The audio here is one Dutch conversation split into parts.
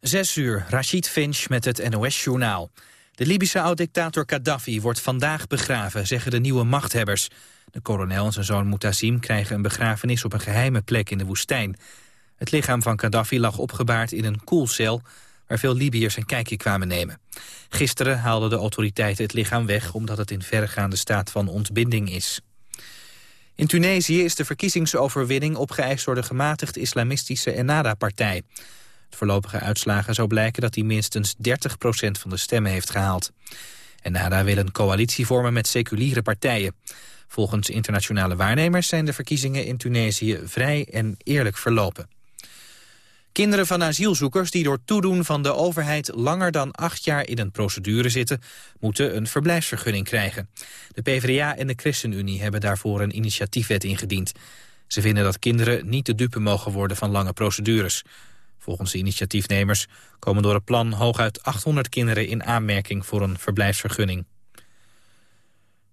Zes uur, Rashid Finch met het NOS-journaal. De Libische oud-dictator Gaddafi wordt vandaag begraven, zeggen de nieuwe machthebbers. De kolonel en zijn zoon Mutassim krijgen een begrafenis op een geheime plek in de woestijn. Het lichaam van Gaddafi lag opgebaard in een koelcel... waar veel Libiërs een kijkje kwamen nemen. Gisteren haalden de autoriteiten het lichaam weg... omdat het in verregaande staat van ontbinding is. In Tunesië is de verkiezingsoverwinning opgeëist door de gematigd islamistische Ennahda-partij. De voorlopige uitslagen zou blijken dat hij minstens 30% van de stemmen heeft gehaald. Ennahda wil een coalitie vormen met seculiere partijen. Volgens internationale waarnemers zijn de verkiezingen in Tunesië vrij en eerlijk verlopen. Kinderen van asielzoekers die door toedoen van de overheid langer dan acht jaar in een procedure zitten, moeten een verblijfsvergunning krijgen. De PvdA en de ChristenUnie hebben daarvoor een initiatiefwet ingediend. Ze vinden dat kinderen niet de dupe mogen worden van lange procedures. Volgens de initiatiefnemers komen door het plan hooguit 800 kinderen in aanmerking voor een verblijfsvergunning.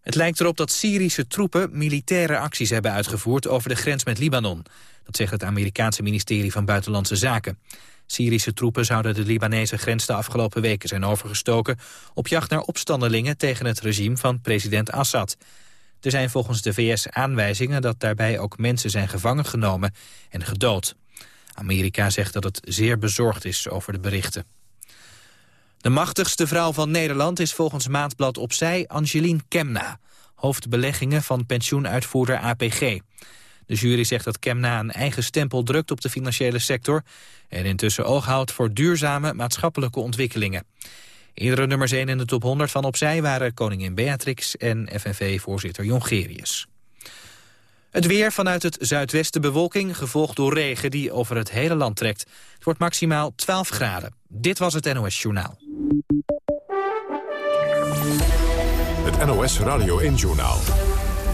Het lijkt erop dat Syrische troepen militaire acties hebben uitgevoerd over de grens met Libanon. Dat zegt het Amerikaanse ministerie van Buitenlandse Zaken. Syrische troepen zouden de Libanese grens de afgelopen weken zijn overgestoken... op jacht naar opstandelingen tegen het regime van president Assad. Er zijn volgens de VS aanwijzingen dat daarbij ook mensen zijn gevangen genomen en gedood. Amerika zegt dat het zeer bezorgd is over de berichten. De machtigste vrouw van Nederland is volgens Maandblad Opzij Angelien Kemna, hoofdbeleggingen van pensioenuitvoerder APG. De jury zegt dat Kemna een eigen stempel drukt op de financiële sector... en intussen oog houdt voor duurzame maatschappelijke ontwikkelingen. Eerdere nummers 1 in de top 100 van Opzij waren koningin Beatrix en FNV-voorzitter Jongerius. Het weer vanuit het zuidwesten bewolking, gevolgd door regen die over het hele land trekt. Het wordt maximaal 12 graden. Dit was het NOS Journaal. Het NOS Radio 1 Journaal.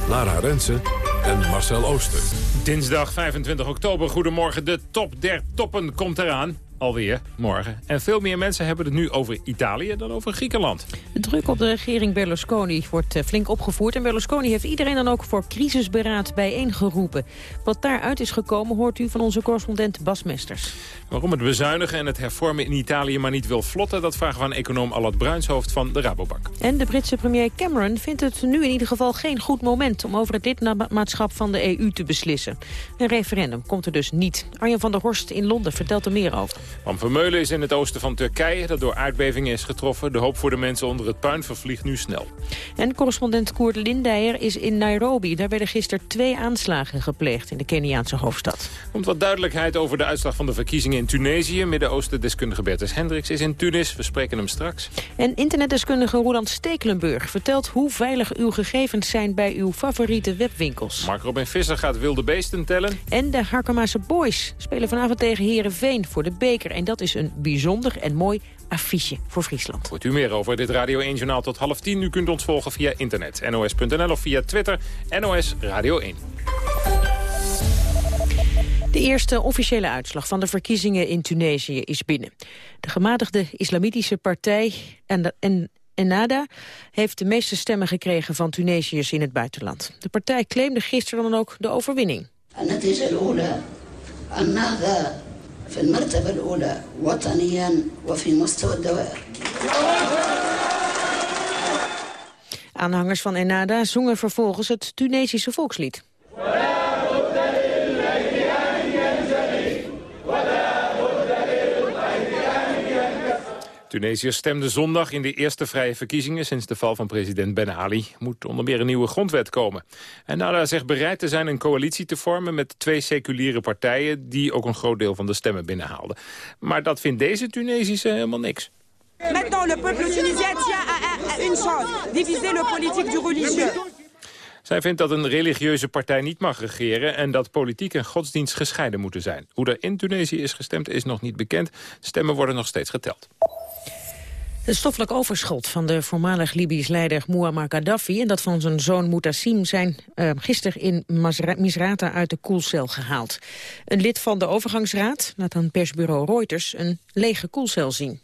Lara Rensen en Marcel Ooster. Dinsdag 25 oktober, goedemorgen. De top der toppen komt eraan. Alweer, morgen. En veel meer mensen hebben het nu over Italië dan over Griekenland. De druk op de regering Berlusconi wordt eh, flink opgevoerd. En Berlusconi heeft iedereen dan ook voor crisisberaad bijeengeroepen. Wat daaruit is gekomen hoort u van onze correspondent Bas Mesters. Waarom het bezuinigen en het hervormen in Italië maar niet wil vlotten... dat vragen we aan econoom Allard Bruinshoofd van de Rabobank. En de Britse premier Cameron vindt het nu in ieder geval geen goed moment... om over het lidmaatschap van de EU te beslissen. Een referendum komt er dus niet. Arjen van der Horst in Londen vertelt er meer over. Van Vermeulen is in het oosten van Turkije... dat door aardbevingen is getroffen. De hoop voor de mensen onder het puin vervliegt nu snel. En correspondent Koert Lindijer is in Nairobi. Daar werden gisteren twee aanslagen gepleegd in de Keniaanse hoofdstad. Komt wat duidelijkheid over de uitslag van de verkiezingen in Tunesië. Midden-Oosten-deskundige Bertus Hendricks is in Tunis. We spreken hem straks. En internetdeskundige Roland Stekelenburg vertelt hoe veilig uw gegevens zijn bij uw favoriete webwinkels. Mark Robin Visser gaat wilde beesten tellen. En de Harkemaanse Boys spelen vanavond tegen Herenveen voor de beker. En dat is een bijzonder en mooi affiche voor Friesland. Hoort u meer over dit Radio 1 Journaal tot half tien. U kunt ons volgen via internet, nos.nl of via Twitter, NOS Radio 1. De eerste officiële uitslag van de verkiezingen in Tunesië is binnen. De gematigde islamitische partij en, en Ennada heeft de meeste stemmen gekregen van Tunesiërs in het buitenland. De partij claimde gisteren dan ook de overwinning. في المرتبة الأولى وطنيا وفي مستوى الدوائر Aanhangers van Ennada zongen vervolgens het Tunesische volkslied. Tunesië stemde zondag in de eerste vrije verkiezingen sinds de val van president Ben Ali. Moet onder meer een nieuwe grondwet komen. En Nada zegt bereid te zijn een coalitie te vormen met twee seculiere partijen die ook een groot deel van de stemmen binnenhaalden. Maar dat vindt deze Tunesische helemaal niks. Maintenant, le peuple tunisien tient à une chose, diviser le politique du religieux. Zij vindt dat een religieuze partij niet mag regeren... en dat politiek en godsdienst gescheiden moeten zijn. Hoe er in Tunesië is gestemd is nog niet bekend. Stemmen worden nog steeds geteld. Het stoffelijk overschot van de voormalig Libisch leider Muammar Gaddafi... en dat van zijn zoon Mutassim zijn uh, gisteren in Misrata uit de koelcel gehaald. Een lid van de overgangsraad laat aan persbureau Reuters een lege koelcel zien.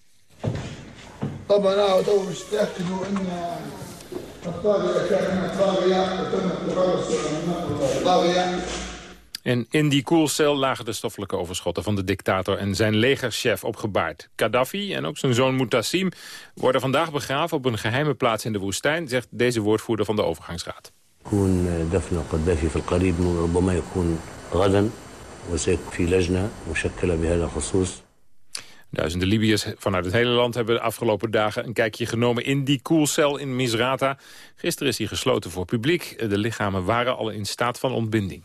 En in die koelcel lagen de stoffelijke overschotten van de dictator en zijn legerchef opgebaard. Gaddafi en ook zijn zoon Mutassim worden vandaag begraven op een geheime plaats in de woestijn, zegt deze woordvoerder van de overgangsraad. Duizenden Libiërs vanuit het hele land hebben de afgelopen dagen een kijkje genomen in die koelcel in Misrata. Gisteren is die gesloten voor publiek. De lichamen waren al in staat van ontbinding.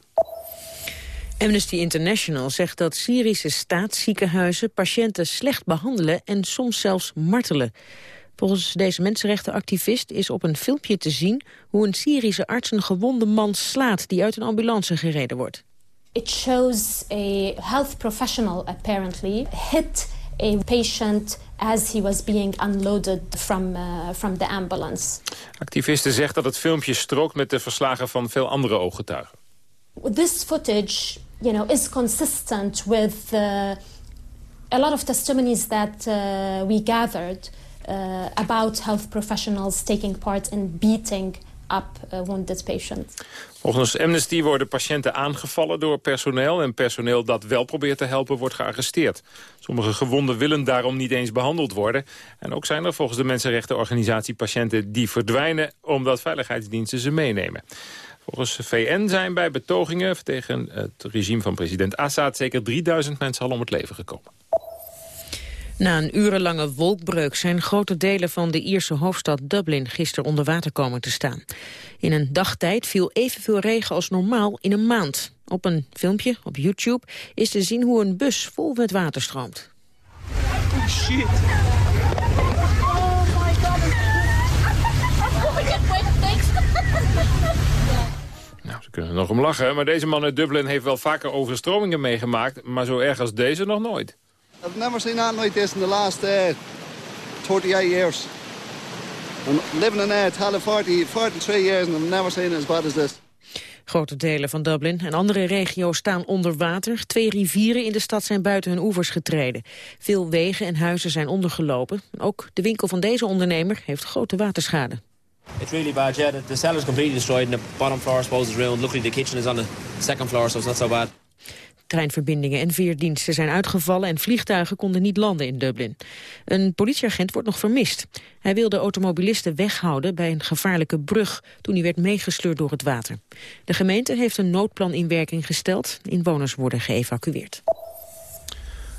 Amnesty International zegt dat Syrische staatsziekenhuizen patiënten slecht behandelen en soms zelfs martelen. Volgens deze mensenrechtenactivist is op een filmpje te zien hoe een Syrische arts een gewonde man slaat die uit een ambulance gereden wordt. It shows a health professional apparently hit a patient as he was being unloaded from, uh, from the ambulance. Activisten zegt dat het filmpje strookt met de verslagen van veel andere ooggetuigen. This footage you know, is consistent with uh, a lot of testimonies that uh, we gathered uh, about health professionals taking part in beating up wounded patients. Volgens Amnesty worden patiënten aangevallen door personeel... en personeel dat wel probeert te helpen wordt gearresteerd. Sommige gewonden willen daarom niet eens behandeld worden. En ook zijn er volgens de Mensenrechtenorganisatie patiënten die verdwijnen... omdat veiligheidsdiensten ze meenemen. Volgens de VN zijn bij betogingen tegen het regime van president Assad... zeker 3000 mensen al om het leven gekomen. Na een urenlange wolkbreuk zijn grote delen van de Ierse hoofdstad Dublin gisteren onder water komen te staan. In een dagtijd viel evenveel regen als normaal in een maand. Op een filmpje op YouTube is te zien hoe een bus vol met water stroomt. Oh shit. Ze kunnen er nog om lachen, maar deze man uit Dublin heeft wel vaker overstromingen meegemaakt, maar zo erg als deze nog nooit. I've never seen anything like this in the last uh, 38 years. I'm living in uh, Tala 40, 43 years and I've never seen it as bad as this. Grote delen van Dublin en andere regio's staan onder water. Twee rivieren in de stad zijn buiten hun oevers getreden. Veel wegen en huizen zijn ondergelopen. Ook de winkel van deze ondernemer heeft grote waterschade. It's really bad, yeah. The, the cellar's completely destroyed and the bottom floor, I suppose, is ruined. Luckily, the kitchen is on the second floor, so it's not so bad. Treinverbindingen en veerdiensten zijn uitgevallen en vliegtuigen konden niet landen in Dublin. Een politieagent wordt nog vermist. Hij wilde automobilisten weghouden bij een gevaarlijke brug toen hij werd meegesleurd door het water. De gemeente heeft een noodplan in werking gesteld. Inwoners worden geëvacueerd.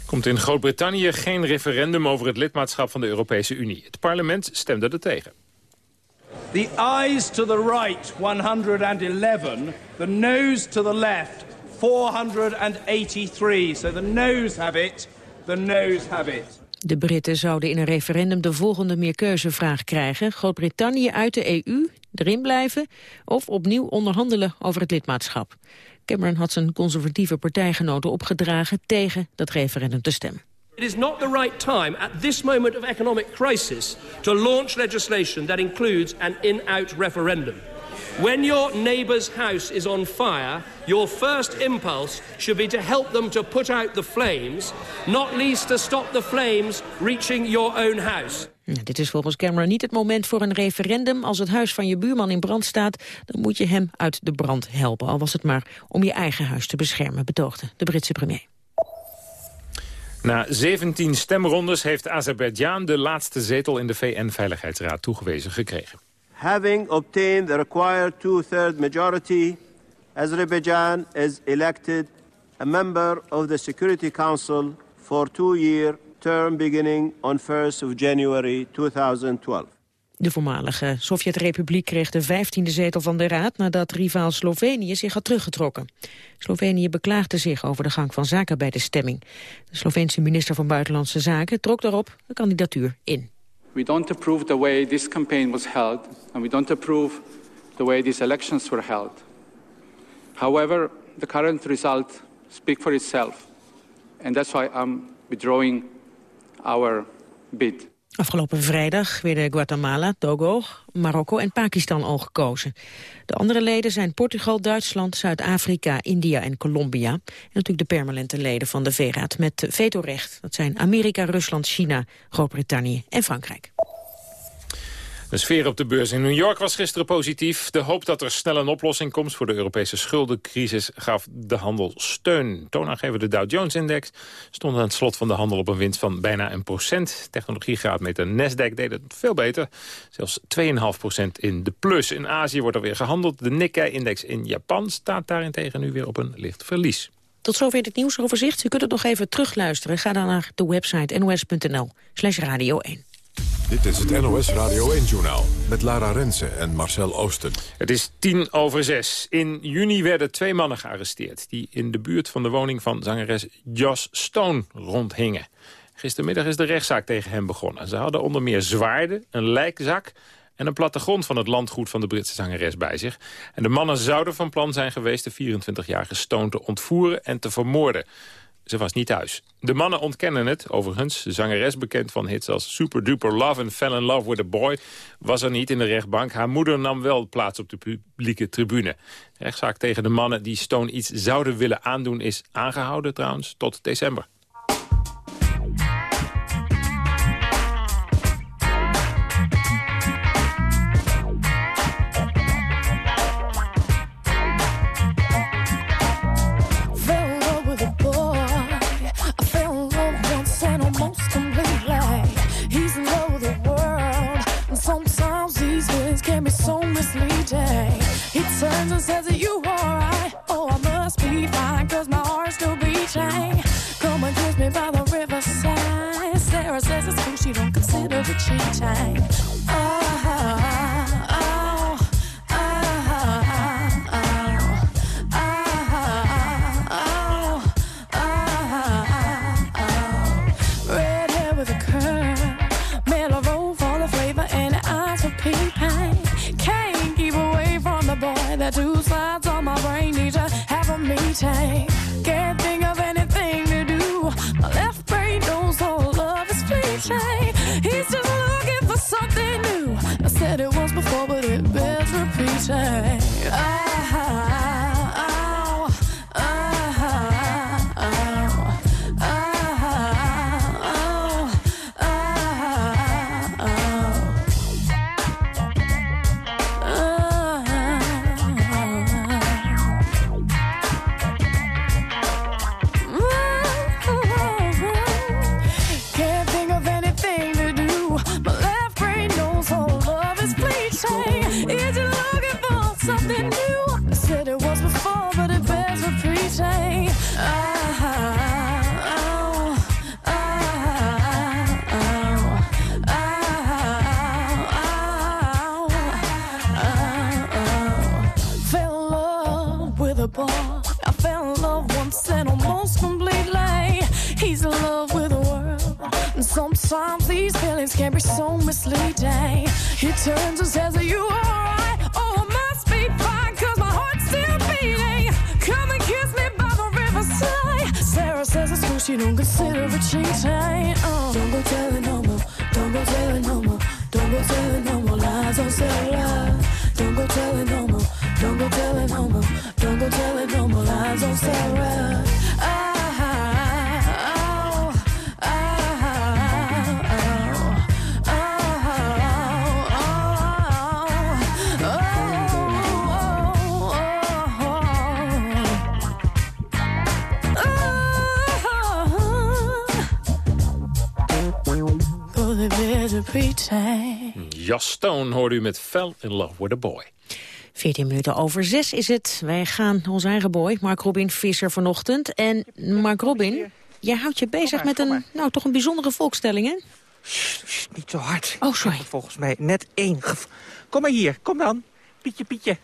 Komt in Groot-Brittannië geen referendum over het lidmaatschap van de Europese Unie. Het parlement stemde er tegen. The ayes to the right, 111. The noes to the left, 483. So the noes have it, the noes have it. De Britten zouden in een referendum de volgende meerkeuzevraag krijgen. Groot-Brittannië uit de EU, erin blijven of opnieuw onderhandelen over het lidmaatschap. Cameron had zijn conservatieve partijgenoten opgedragen tegen dat referendum te stemmen. It is not the right time at this moment of economic crisis to launch legislation that includes an in-out referendum. When your neighbour's house is on fire, your first impulse should be to help them to put out the flames, not least to stop the flames reaching your own house. dit is volgens Cameron niet het moment voor een referendum. Als het huis van je buurman in brand staat, dan moet je hem uit de brand helpen. Al was het maar om je eigen huis te beschermen, betoogde de Britse premier. Na 17 stemrondes heeft Azerbeidzjan de laatste zetel in de VN-veiligheidsraad toegewezen gekregen. Having obtained the required two-third majority, Azerbaijan is elected a member of the Security Council for two-year term beginning on 1st of January 2012. De voormalige Sovjet-republiek kreeg de vijftiende zetel van de Raad... nadat rivaal Slovenië zich had teruggetrokken. Slovenië beklaagde zich over de gang van zaken bij de stemming. De Sloveense minister van Buitenlandse Zaken trok daarop de kandidatuur in. We don't approve the way this campaign was held... and we don't approve the way these elections were held. However, the current result speaks for itself. And that's why I'm withdrawing our bid. Afgelopen vrijdag werden Guatemala, Togo, Marokko en Pakistan al gekozen. De andere leden zijn Portugal, Duitsland, Zuid-Afrika, India en Colombia. En natuurlijk de permanente leden van de V-raad met vetorecht. Dat zijn Amerika, Rusland, China, Groot-Brittannië en Frankrijk. De sfeer op de beurs in New York was gisteren positief. De hoop dat er snel een oplossing komt voor de Europese schuldencrisis gaf de handel steun. Toonaangever de Dow Jones-index stond aan het slot van de handel op een winst van bijna een procent. Technologiegraadmeter Nasdaq deed het veel beter, zelfs 2,5 procent in de plus. In Azië wordt er weer gehandeld. De Nikkei-index in Japan staat daarentegen nu weer op een licht verlies. Tot zover het nieuwsoverzicht. U kunt het nog even terugluisteren. Ga dan naar de website nos.nl slash radio 1. Dit is het NOS Radio 1-journaal met Lara Rensen en Marcel Oosten. Het is tien over zes. In juni werden twee mannen gearresteerd... die in de buurt van de woning van zangeres Joss Stone rondhingen. Gistermiddag is de rechtszaak tegen hem begonnen. Ze hadden onder meer zwaarden, een lijkzak en een plattegrond van het landgoed van de Britse zangeres bij zich. En de mannen zouden van plan zijn geweest de 24-jarige Stone te ontvoeren en te vermoorden. Ze was niet thuis. De mannen ontkennen het, overigens. De zangeres, bekend van hits als Super Duper Love en Fell in Love with a Boy... was er niet in de rechtbank. Haar moeder nam wel plaats op de publieke tribune. De rechtszaak tegen de mannen die Stone iets zouden willen aandoen... is aangehouden trouwens tot december. she don't consider a change. chain. Uh. Don't go telling no more, don't go telling no more, don't go telling no more lies on Sarah. Don't go telling no more, don't go telling no more, don't go telling no more lies on Sarah. Jas Stone hoorde u met Fell in Love with a Boy. 14 minuten over 6 is het. Wij gaan onze eigen boy, Mark Robin Visser, vanochtend. En Mark Robin, jij houdt je bezig met een, nou, toch een bijzondere volkstelling, hè? niet zo hard. Oh, sorry. Volgens mij net één. Kom maar hier, kom dan. Pietje, Pietje.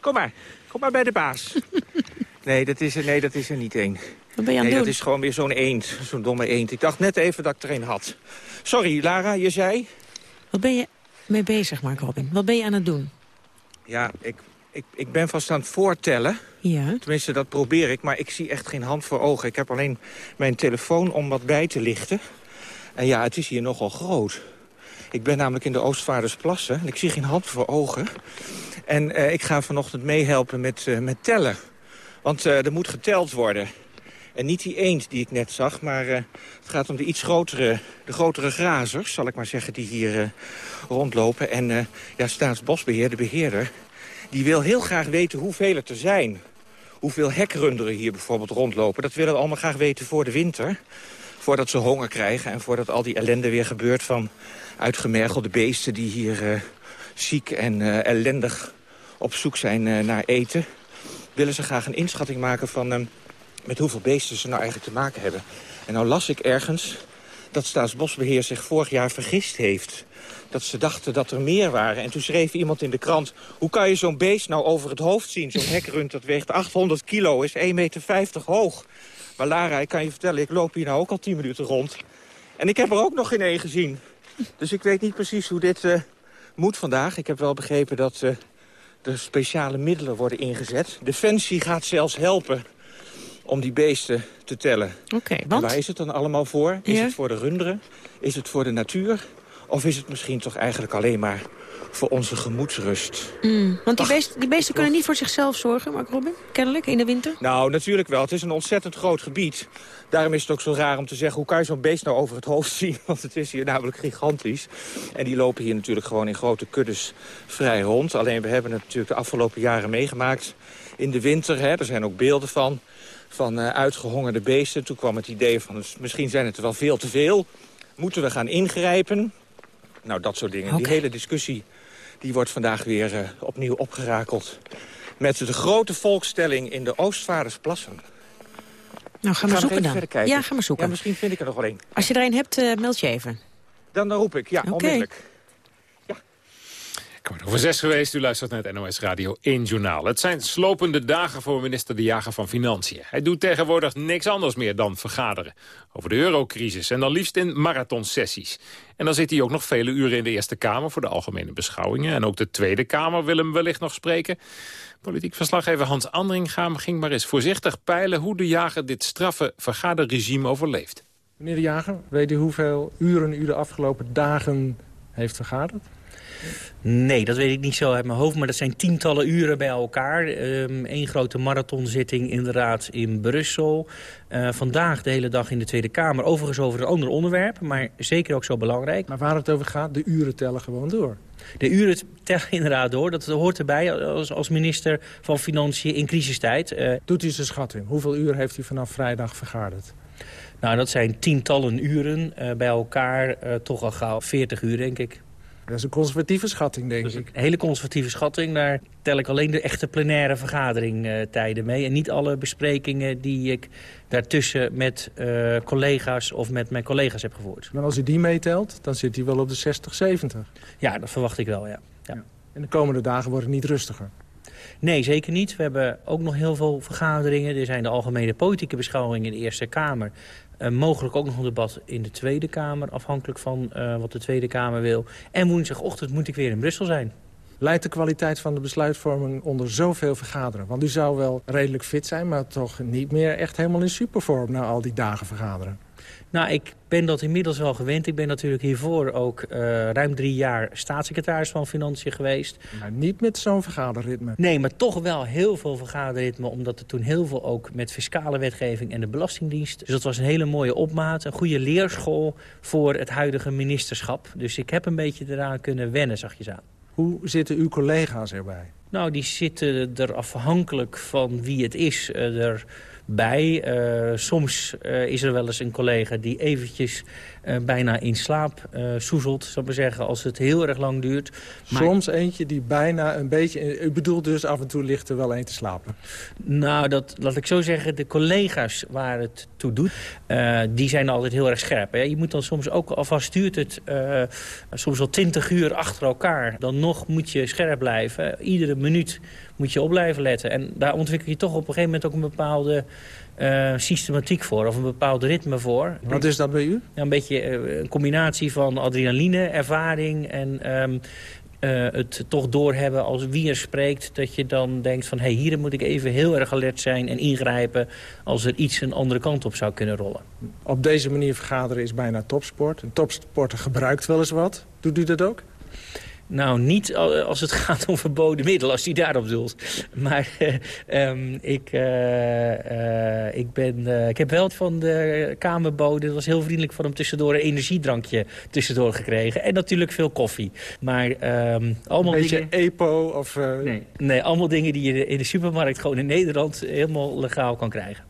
Kom maar. Kom maar bij de baas. nee, dat is er, nee, dat is er niet één. Wat ben je aan nee, doen? dat is gewoon weer zo'n eend. Zo'n domme eend. Ik dacht net even dat ik er een had. Sorry, Lara, je zei? Wat ben je mee bezig, Mark Robin? Wat ben je aan het doen? Ja, ik, ik, ik ben vast aan het voortellen. Ja. Tenminste, dat probeer ik, maar ik zie echt geen hand voor ogen. Ik heb alleen mijn telefoon om wat bij te lichten. En ja, het is hier nogal groot. Ik ben namelijk in de Oostvaardersplassen en ik zie geen hand voor ogen. En eh, ik ga vanochtend meehelpen met, eh, met tellen. Want eh, er moet geteld worden. En niet die eend die ik net zag, maar uh, het gaat om de iets grotere, de grotere grazers, zal ik maar zeggen, die hier uh, rondlopen. En uh, ja, Staatsbosbeheer, de beheerder, die wil heel graag weten hoeveel er zijn. Hoeveel hekrunderen hier bijvoorbeeld rondlopen. Dat willen we allemaal graag weten voor de winter. Voordat ze honger krijgen en voordat al die ellende weer gebeurt van uitgemergelde beesten die hier ziek en ellendig op zoek zijn naar eten. Willen ze graag een inschatting maken van ehm, met hoeveel beesten ze nou eigenlijk te maken hebben. En nou las ik ergens dat Staatsbosbeheer zich vorig jaar vergist heeft. Dat ze dachten dat er meer waren. En toen schreef iemand in de krant... hoe kan je zo'n beest nou over het hoofd zien? Zo'n hekrund dat weegt 800 kilo, is 1,50 meter hoog. Maar Lara, ik kan je vertellen, ik loop hier nou ook al 10 minuten rond. En ik heb er ook nog geen één gezien. Dus ik weet niet precies hoe dit uh, moet vandaag. Ik heb wel begrepen dat uh, er speciale middelen worden ingezet. Defensie gaat zelfs helpen om die beesten te tellen. Oké, want? waar is het dan allemaal voor? Is het voor de runderen? Is het voor de natuur? Of is het misschien toch eigenlijk alleen maar voor onze gemoedsrust. Mm, want die beesten, die beesten kunnen niet voor zichzelf zorgen, Mark Robin, kennelijk, in de winter? Nou, natuurlijk wel. Het is een ontzettend groot gebied. Daarom is het ook zo raar om te zeggen, hoe kan je zo'n beest nou over het hoofd zien? Want het is hier namelijk gigantisch. En die lopen hier natuurlijk gewoon in grote kuddes vrij rond. Alleen we hebben het natuurlijk de afgelopen jaren meegemaakt in de winter. Hè. Er zijn ook beelden van van uh, uitgehongerde beesten. Toen kwam het idee van, dus misschien zijn het er wel veel te veel. Moeten we gaan ingrijpen? Nou, dat soort dingen. Die hele discussie die wordt vandaag weer uh, opnieuw opgerakeld. Met de grote volkstelling in de Oostvaardersplassen. Nou, ga maar zoeken dan. Ja, ga maar zoeken. Ja, misschien vind ik er nog wel één. Als je er een hebt, uh, meld je even. Dan, dan roep ik, ja, okay. onmiddellijk. Kwart over zes geweest, u luistert naar het NOS Radio 1 Journaal. Het zijn slopende dagen voor minister De Jager van Financiën. Hij doet tegenwoordig niks anders meer dan vergaderen. Over de eurocrisis en dan liefst in marathonsessies. En dan zit hij ook nog vele uren in de Eerste Kamer voor de algemene beschouwingen. En ook de Tweede Kamer wil hem wellicht nog spreken. Politiek verslaggever Hans Andringa ging maar eens voorzichtig peilen... hoe De Jager dit straffe vergaderregime overleeft. Meneer De Jager, weet u hoeveel uren u de afgelopen dagen heeft vergaderd? Nee, dat weet ik niet zo uit mijn hoofd. Maar dat zijn tientallen uren bij elkaar. Eén ehm, grote marathonzitting inderdaad in Brussel. Uh, vandaag de hele dag in de Tweede Kamer. Overigens over een ander onderwerp, maar zeker ook zo belangrijk. Maar waar het over gaat, de uren tellen gewoon door. De uren tellen inderdaad door. Dat hoort erbij als, als minister van Financiën in crisistijd. Uh, Doet u zijn schatting? Hoeveel uur heeft u vanaf vrijdag vergaderd? Nou, dat zijn tientallen uren. Uh, bij elkaar toch al gauw 40 uur, denk ik. Dat is een conservatieve schatting, denk ik. Een hele conservatieve schatting. Daar tel ik alleen de echte plenaire vergaderingtijden mee. En niet alle besprekingen die ik daartussen met uh, collega's of met mijn collega's heb gevoerd. Maar als u die meetelt, dan zit hij wel op de 60, 70. Ja, dat verwacht ik wel, ja. ja. ja. En de komende dagen wordt het niet rustiger? Nee, zeker niet. We hebben ook nog heel veel vergaderingen. Er zijn de algemene politieke beschouwingen in de Eerste Kamer. Uh, mogelijk ook nog een debat in de Tweede Kamer, afhankelijk van uh, wat de Tweede Kamer wil. En woensdagochtend moet ik weer in Brussel zijn. Leidt de kwaliteit van de besluitvorming onder zoveel vergaderen? Want u zou wel redelijk fit zijn, maar toch niet meer echt helemaal in supervorm na al die dagen vergaderen. Nou, ik ben dat inmiddels wel gewend. Ik ben natuurlijk hiervoor ook uh, ruim drie jaar staatssecretaris van Financiën geweest. Maar niet met zo'n vergaderritme. Nee, maar toch wel heel veel vergaderritme. Omdat er toen heel veel ook met fiscale wetgeving en de Belastingdienst. Dus dat was een hele mooie opmaat. Een goede leerschool voor het huidige ministerschap. Dus ik heb een beetje eraan kunnen wennen, zag je aan. Hoe zitten uw collega's erbij? Nou, die zitten er afhankelijk van wie het is. Uh, er bij. Uh, soms uh, is er wel eens een collega die eventjes uh, bijna in slaap soezelt, zou ik maar zeggen, als het heel erg lang duurt. Maar... Soms eentje die bijna een beetje... U bedoelt dus af en toe ligt er wel een te slapen? Nou, dat, laat ik zo zeggen, de collega's waar het toe doet, die zijn altijd heel erg scherp. Hè? Je moet dan soms ook, alvast duurt het soms al twintig uur achter elkaar, dan nog moet je scherp blijven. Iedere minuut moet je op blijven letten. En daar ontwikkel je toch op een gegeven moment ook een bepaalde uh, systematiek voor. Of een bepaald ritme voor. Wat is dat bij u? Ja, een beetje uh, een combinatie van adrenaline, ervaring en... Um, uh, het toch doorhebben als wie er spreekt... dat je dan denkt van, hé, hey, hier moet ik even heel erg alert zijn... en ingrijpen als er iets een andere kant op zou kunnen rollen. Op deze manier vergaderen is bijna topsport. Een topsporter gebruikt wel eens wat. Doet u dat ook? Nou, niet als het gaat om verboden middelen, als die daarop doelt. Maar uh, ik, uh, uh, ik, ben, ik heb wel van de kamerbode... het was heel vriendelijk van hem tussendoor een energiedrankje tussendoor gekregen. En natuurlijk veel koffie. Maar um, allemaal een beetje dingen... EPO of... Nee, nee, allemaal dingen die je in de supermarkt gewoon in Nederland helemaal legaal kan krijgen.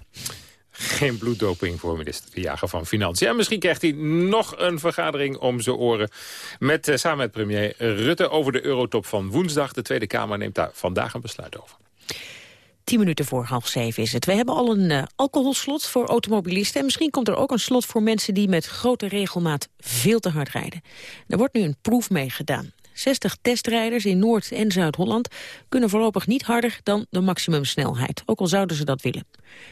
Geen bloeddoping voor minister De Jager van Financiën. En misschien krijgt hij nog een vergadering om zijn oren... Met, uh, samen met premier Rutte over de eurotop van woensdag. De Tweede Kamer neemt daar vandaag een besluit over. Tien minuten voor half zeven is het. We hebben al een uh, alcoholslot voor automobilisten. En misschien komt er ook een slot voor mensen die met grote regelmaat veel te hard rijden. Er wordt nu een proef mee gedaan. 60 testrijders in Noord- en Zuid-Holland kunnen voorlopig niet harder dan de maximumsnelheid, ook al zouden ze dat willen.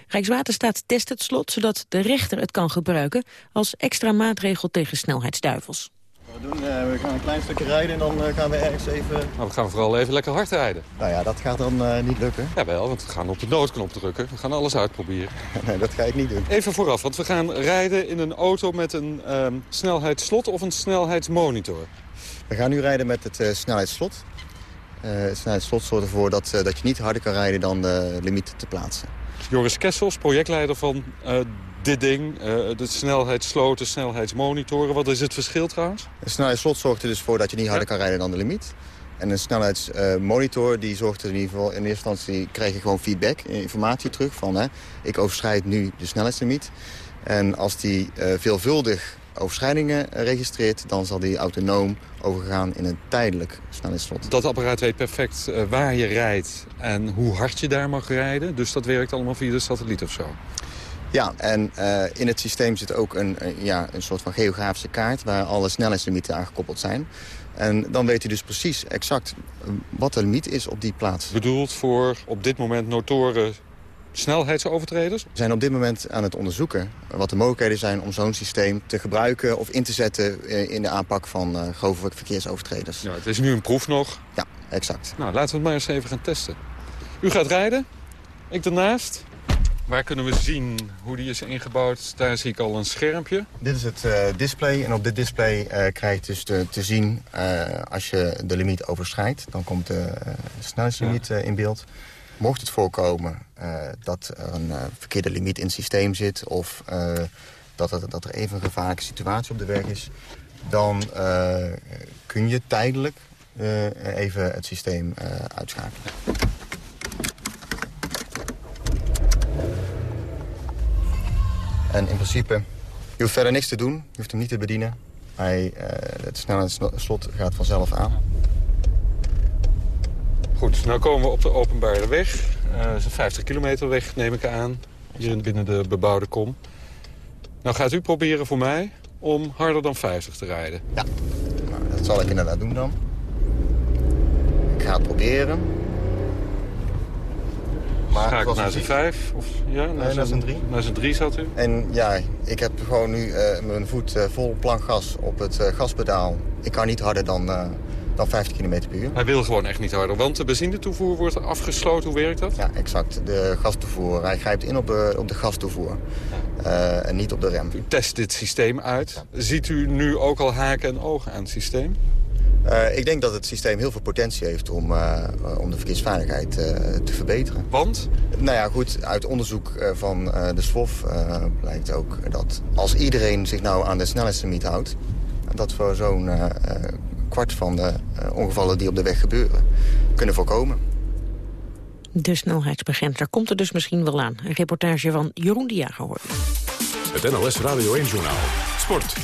Rijkswaterstaat test het slot zodat de rechter het kan gebruiken als extra maatregel tegen snelheidsduivels. We, doen, uh, we gaan een klein stukje rijden en dan uh, gaan we ergens even... Nou, we gaan vooral even lekker hard rijden. Nou ja, dat gaat dan uh, niet lukken. Jawel, want we gaan op de noodknop drukken. We gaan alles uitproberen. nee, dat ga ik niet doen. Even vooraf, want we gaan rijden in een auto met een um, snelheidsslot of een snelheidsmonitor. We gaan nu rijden met het uh, snelheidsslot. Uh, het snelheidsslot zorgt ervoor dat, uh, dat je niet harder kan rijden dan de limiet te plaatsen. Joris Kessels, projectleider van dit ding, de snelheidsslot, de snelheidsmonitoren. Wat is het verschil trouwens? Een snelheidsslot zorgt er dus voor dat je niet harder kan rijden dan de limiet. En een snelheidsmonitor die zorgt er in ieder geval... in eerste instantie krijg je gewoon feedback, informatie terug van... Hè, ik overschrijd nu de snelheidslimiet. En als die veelvuldig overschrijdingen registreert... dan zal die autonoom overgaan in een tijdelijk snelheidsslot. Dat apparaat weet perfect uh, waar je rijdt en hoe hard je daar mag rijden. Dus dat werkt allemaal via de satelliet of zo? Ja, en uh, in het systeem zit ook een, uh, ja, een soort van geografische kaart... waar alle snelheidslimieten aangekoppeld zijn. En dan weet u dus precies exact wat de limiet is op die plaats. Bedoeld voor op dit moment notoren snelheidsovertreders? We zijn op dit moment aan het onderzoeken wat de mogelijkheden zijn om zo'n systeem te gebruiken of in te zetten in de aanpak van uh, grove verkeersovertreders. Ja, het is nu een proef nog. Ja, exact. Nou, laten we het maar eens even gaan testen. U gaat rijden, ik ernaast. Waar kunnen we zien hoe die is ingebouwd? Daar zie ik al een schermpje. Dit is het uh, display en op dit display uh, krijg je dus te, te zien uh, als je de limiet overschrijdt. Dan komt de snelheidslimiet ja. in beeld. Mocht het voorkomen uh, dat er een uh, verkeerde limiet in het systeem zit... of uh, dat, er, dat er even een gevaarlijke situatie op de weg is... dan kun je tijdelijk even het systeem uitschakelen. En in principe, je hoeft verder niks te doen. Je hoeft hem niet te bedienen. Hij, het snelheidsslot gaat vanzelf aan. Goed, nu komen we op de openbare weg. Uh, dat is een 50 kilometer weg, neem ik aan. Hier binnen de bebouwde kom. Nou gaat u proberen voor mij om harder dan 50 te rijden. Ja, nou, dat zal ik inderdaad doen dan. Ik ga het proberen. Maar ga ik naar zijn 5? Of, ja, naar, nee, zijn 3. Naar zijn 3 zat u? En ja, ik heb gewoon nu uh, mijn voet uh, vol plankgas op het gaspedaal. Ik kan niet harder dan dan 50 km per uur. Hij wil gewoon echt niet harder, want de benzinetoevoer wordt afgesloten. Hoe werkt dat? Ja, exact. De gastoevoer. Hij grijpt in op de, op de gastoevoer uh, en niet op de rem. U test dit systeem uit. Ja. Ziet u nu ook al haken en ogen aan het systeem? Uh, ik denk dat het systeem heel veel potentie heeft om, uh, om de verkeersveiligheid uh, te verbeteren. Want? Nou ja, goed, uit onderzoek van de SWOF blijkt ook dat als iedereen zich nou aan de snelheidslimiet houdt... dat voor zo'n kwart van de uh, ongevallen die op de weg gebeuren kunnen voorkomen. De snelheidsbegrensler komt er dus misschien wel aan. Een reportage van Jeroen de Jager. Het NOS Radio 1 Journaal. Sport.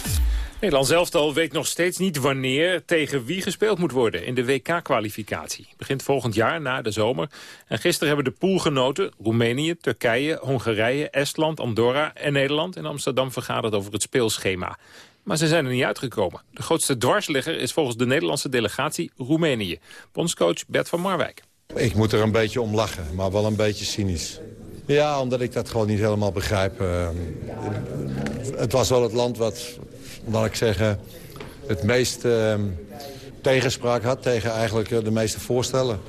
Nederland zelftal weet nog steeds niet wanneer tegen wie gespeeld moet worden in de WK-kwalificatie. Begint volgend jaar na de zomer. En gisteren hebben de poolgenoten Roemenië, Turkije, Hongarije, Estland, Andorra en Nederland in Amsterdam vergaderd over het speelschema. Maar ze zijn er niet uitgekomen. De grootste dwarsligger is volgens de Nederlandse delegatie Roemenië. Bondscoach Bert van Marwijk. Ik moet er een beetje om lachen, maar wel een beetje cynisch. Ja, omdat ik dat gewoon niet helemaal begrijp. Uh, het was wel het land wat, laat ik zeggen, het meest uh, tegenspraak had tegen eigenlijk de meeste voorstellen.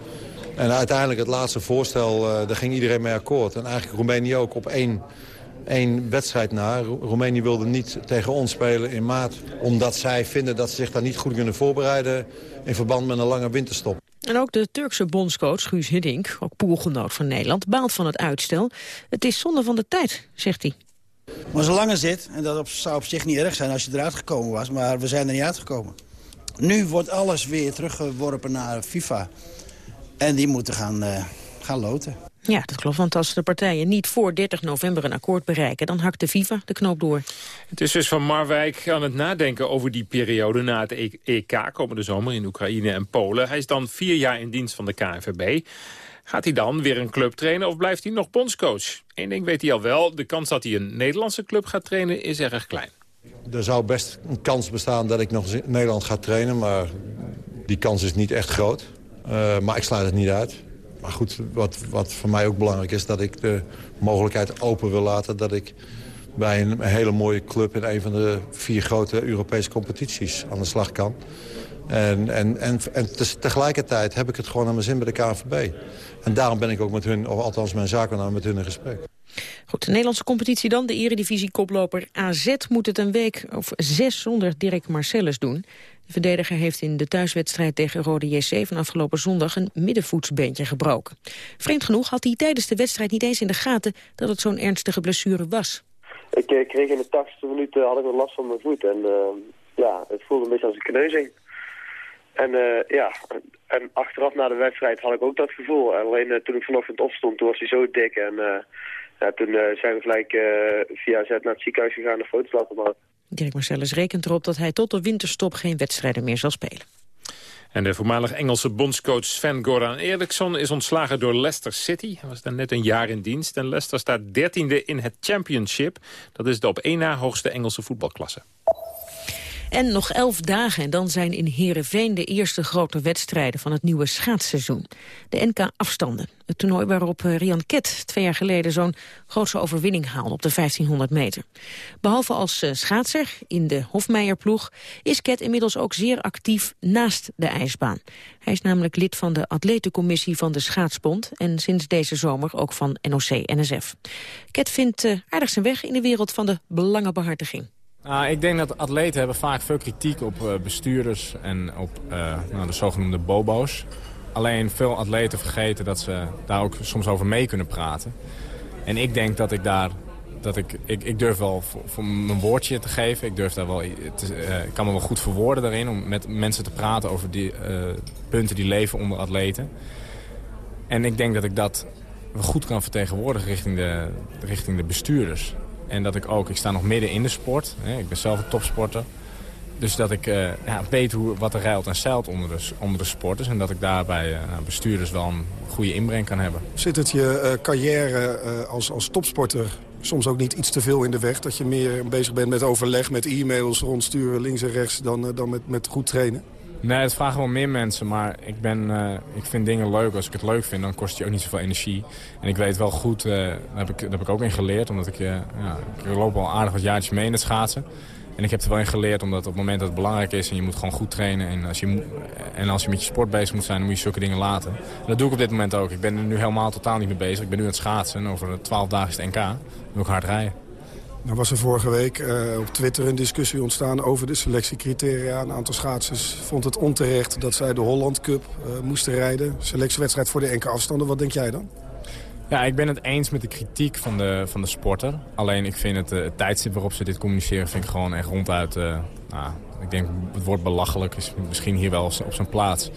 En uiteindelijk het laatste voorstel, uh, daar ging iedereen mee akkoord. En eigenlijk Roemenië ook op één één wedstrijd na. Ro- Roemenië wilde niet tegen ons spelen in maart... omdat zij vinden dat ze zich daar niet goed kunnen voorbereiden... in verband met een lange winterstop. En ook de Turkse bondscoach Guus Hiddink, ook poolgenoot van Nederland, baalt van het uitstel. Het is zonde van de tijd, zegt hij. Maar zolang het zit, en dat op, zou op zich niet erg zijn als je eruit gekomen was... maar we zijn er niet uitgekomen. Nu wordt alles weer teruggeworpen naar FIFA. En die moeten gaan, eh, gaan loten. Ja, dat klopt, want als de partijen niet voor 30 november een akkoord bereiken... dan hakt de FIFA de knoop door. Het is dus van Marwijk aan het nadenken over die periode na het E- EK... komende zomer in Oekraïne en Polen. Hij is dan vier jaar in dienst van de KNVB. Gaat hij dan weer een club trainen of blijft hij nog bondscoach? Eén ding weet hij al wel, de kans dat hij een Nederlandse club gaat trainen is erg klein. Er zou best een kans bestaan dat ik nog in Nederland ga trainen... maar die kans is niet echt groot. Eh, maar ik sluit het niet uit. Maar goed, wat, wat voor mij ook belangrijk is... dat ik de mogelijkheid open wil laten... dat ik bij een hele mooie club in een van de vier grote Europese competities aan de slag kan. En, en, en, en tegelijkertijd heb ik het gewoon aan mijn zin bij de KNVB. En daarom ben ik ook met hun, of althans mijn zakennaam met hun in gesprek. Goed, de Nederlandse competitie dan. De eredivisie-koploper AZ moet het een week of zes zonder Dirk Marcellus doen. De verdediger heeft in de thuiswedstrijd tegen Rode JC van afgelopen zondag een middenvoetsbeentje gebroken. Vreemd genoeg had hij tijdens de wedstrijd niet eens in de gaten dat het zo'n ernstige blessure was. Ik eh, kreeg in de 80 minuten had ik last van mijn voet. En eh, ja, het voelde een beetje als een kneuzing. En eh, ja, en achteraf na de wedstrijd had ik ook dat gevoel. Alleen eh, toen ik vanochtend opstond, toen was hij zo dik. En eh, ja, toen eh, zijn we gelijk eh, via Z naar het ziekenhuis gegaan en foto's laten maken. Dirk Marcellus rekent erop dat hij tot de winterstop geen wedstrijden meer zal spelen. En de voormalig Engelse bondscoach Sven-Goran Eriksson is ontslagen door Leicester City. Hij was daar net een jaar in dienst en Leicester staat dertiende in het Championship. Dat is de op één na hoogste Engelse voetbalklasse. En nog elf dagen en dan zijn in Heerenveen de eerste grote wedstrijden van het nieuwe schaatsseizoen. De NK-afstanden. Het toernooi waarop eh, Rian Ket twee jaar geleden zo'n grootse overwinning haalde op de 1500 meter. Behalve als eh, schaatser in de Hofmeijerploeg is Ket inmiddels ook zeer actief naast de ijsbaan. Hij is namelijk lid van de atletencommissie van de Schaatsbond en sinds deze zomer ook van NOC-NSF. Ket vindt eh, aardig zijn weg in de wereld van de belangenbehartiging. Nou, ik denk dat atleten hebben vaak veel kritiek op eh, bestuurders en op eh, nou, de zogenoemde bobo's. Alleen veel atleten vergeten dat ze daar ook soms over mee kunnen praten. En ik denk dat ik daar, dat ik, ik, ik durf wel voor, mijn woordje te geven. Ik durf daar wel, eh, ik kan me wel goed verwoorden daarin om met mensen te praten over die punten die leven onder atleten. En ik denk dat ik dat goed kan vertegenwoordigen richting de, richting de bestuurders. En dat ik ook, ik sta nog midden in de sport. Hè, ik ben zelf een topsporter. Dus dat ik eh, ja, weet hoe, wat er rijlt en zeilt onder de, onder de sporters. En dat ik daarbij eh, nou, bestuurders wel een goede inbreng kan hebben. Zit het je eh, carrière als, als topsporter soms ook niet iets te veel in de weg? Dat je meer bezig bent met overleg, met e-mails rondsturen links en rechts... dan, dan met, met goed trainen? Nee, dat vragen wel meer mensen. Maar ik, ben, eh, ik vind dingen leuk. Als ik het leuk vind, dan kost je ook niet zoveel energie. En ik weet wel goed, eh, daar, heb ik, daar heb ik ook in geleerd. Omdat ik, eh, ja, ik loop al aardig wat jaartjes mee in het schaatsen. En ik heb er wel in geleerd, omdat op het moment dat het belangrijk is... en je moet gewoon goed trainen. En als je, en als je met je sport bezig moet zijn, moet je zulke dingen laten. En dat doe ik op dit moment ook. Ik ben er nu helemaal totaal niet mee bezig. Ik ben nu aan het schaatsen. En over 12 dagen is het NK. Dan ik hard rijden. Nou was er vorige week eh, op Twitter een discussie ontstaan over de selectiecriteria. Een aantal schaatsers vond het onterecht dat zij de Holland Cup eh, moesten rijden. Selectiewedstrijd voor de enkele afstanden. Wat denk jij dan? Ja, ik ben het eens met de kritiek van de, van de sporter. Alleen ik vind het, eh, het tijdstip waarop ze dit communiceren... vind ik gewoon echt ronduit... nou, ik denk het woord belachelijk is misschien hier wel op zijn plaats.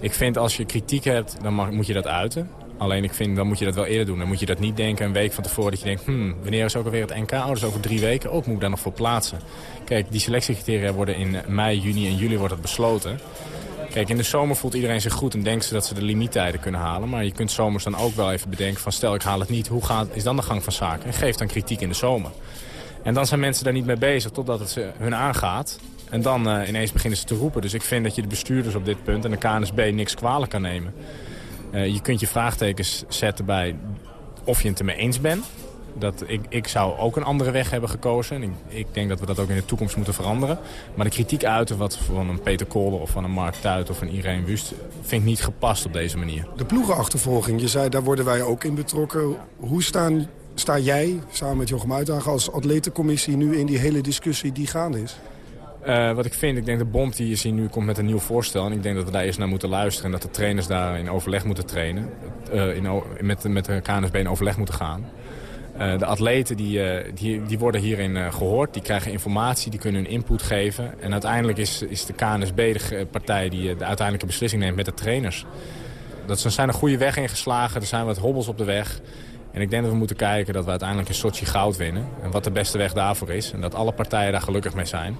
Ik vind als je kritiek hebt, dan mag, moet je dat uiten. Alleen ik vind, dan moet je dat wel eerder doen. Dan moet je dat niet denken een week van tevoren dat je denkt... Hmm, wanneer is ook alweer het NK? Oh, dat is over drie weken. Ook moet ik daar nog voor plaatsen. Kijk, die selectiecriteria worden in mei, juni en juli wordt het besloten. Kijk, in de zomer voelt iedereen zich goed en denkt ze dat ze de limiettijden kunnen halen. Maar je kunt zomers dan ook wel even bedenken van stel ik haal het niet. Hoe gaat, is dan de gang van zaken? En geef dan kritiek in de zomer. En dan zijn mensen daar niet mee bezig totdat het ze hun aangaat. En dan eh, ineens beginnen ze te roepen. Dus ik vind dat je de bestuurders op dit punt en de KNSB niks kwalijk kan nemen. Eh, je kunt je vraagtekens zetten bij of je het ermee eens bent. Dat ik, ik zou ook een andere weg hebben gekozen. En ik, denk dat we dat ook in de toekomst moeten veranderen. Maar de kritiek uiten wat van een Peter Koller of van een Mark Tuit of een Irene Wust... vind ik niet gepast op deze manier. De ploegenachtervolging, je zei daar worden wij ook in betrokken. Hoe staan sta jij, samen met Jochem Uitdagen, als atletencommissie... nu in die hele discussie die gaande is? Uh, wat ik vind, ik denk de bond die hier nu komt met een nieuw voorstel. En ik denk dat we daar eerst naar moeten luisteren. En dat de trainers daar in overleg moeten trainen. Uh, in, met, met de KNSB in overleg moeten gaan. Uh, de atleten die, die, die worden hierin gehoord. Die krijgen informatie, die kunnen hun input geven. En uiteindelijk is, is de KNSB de partij die de uiteindelijke beslissing neemt met de trainers. Dat zijn een goede weg ingeslagen. Er zijn wat hobbels op de weg. En ik denk dat we moeten kijken dat we uiteindelijk een Sochi goud winnen. En wat de beste weg daarvoor is. En dat alle partijen daar gelukkig mee zijn.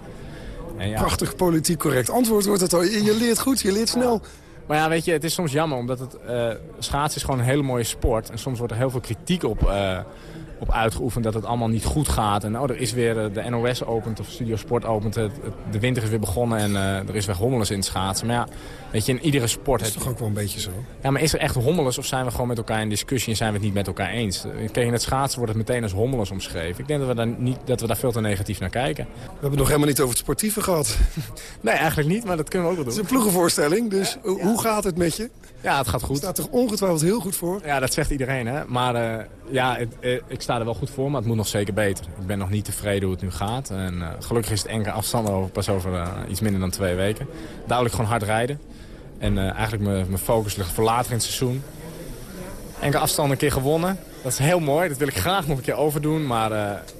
Ja. Prachtig politiek correct antwoord wordt het al. Je leert goed, je leert snel. Maar ja, weet je, het is soms jammer, omdat het, uh, schaatsen is gewoon een hele mooie sport. En soms wordt er heel veel kritiek op, uh, op uitgeoefend dat het allemaal niet goed gaat. En oh, er is weer eh, de NOS opent of Studio Sport opent. de winter is weer begonnen en er is weer hommeles in het schaatsen. Maar ja, weet je, in iedere sport... Dat is toch ook wel een beetje zo? Ja, maar is er echt hommeles of zijn we gewoon met elkaar in discussie en zijn we het niet met elkaar eens? Kijk, in het schaatsen wordt het meteen als hommeles omschreven. Ik denk dat we, daar niet, dat we daar veel te negatief naar kijken. We hebben nog helemaal niet over het sportieve gehad. nee, eigenlijk niet, maar dat kunnen we ook wel doen. Het is een ploegenvoorstelling, dus hoe gaat het met je? Ja, het gaat goed. staat er ongetwijfeld heel goed voor. Ja, dat zegt iedereen, hè. Maar uh, ja, het, uh, ik sta er wel goed voor, maar het moet nog zeker beter. Ik ben nog niet tevreden hoe het nu gaat. En uh, gelukkig is het enkele afstand over, pas over iets minder dan twee weken. Duidelijk gewoon hard rijden. En eigenlijk mijn focus ligt voor later in het seizoen. Enkele afstand een keer gewonnen. Dat is heel mooi, dat wil ik graag nog een keer overdoen. Maar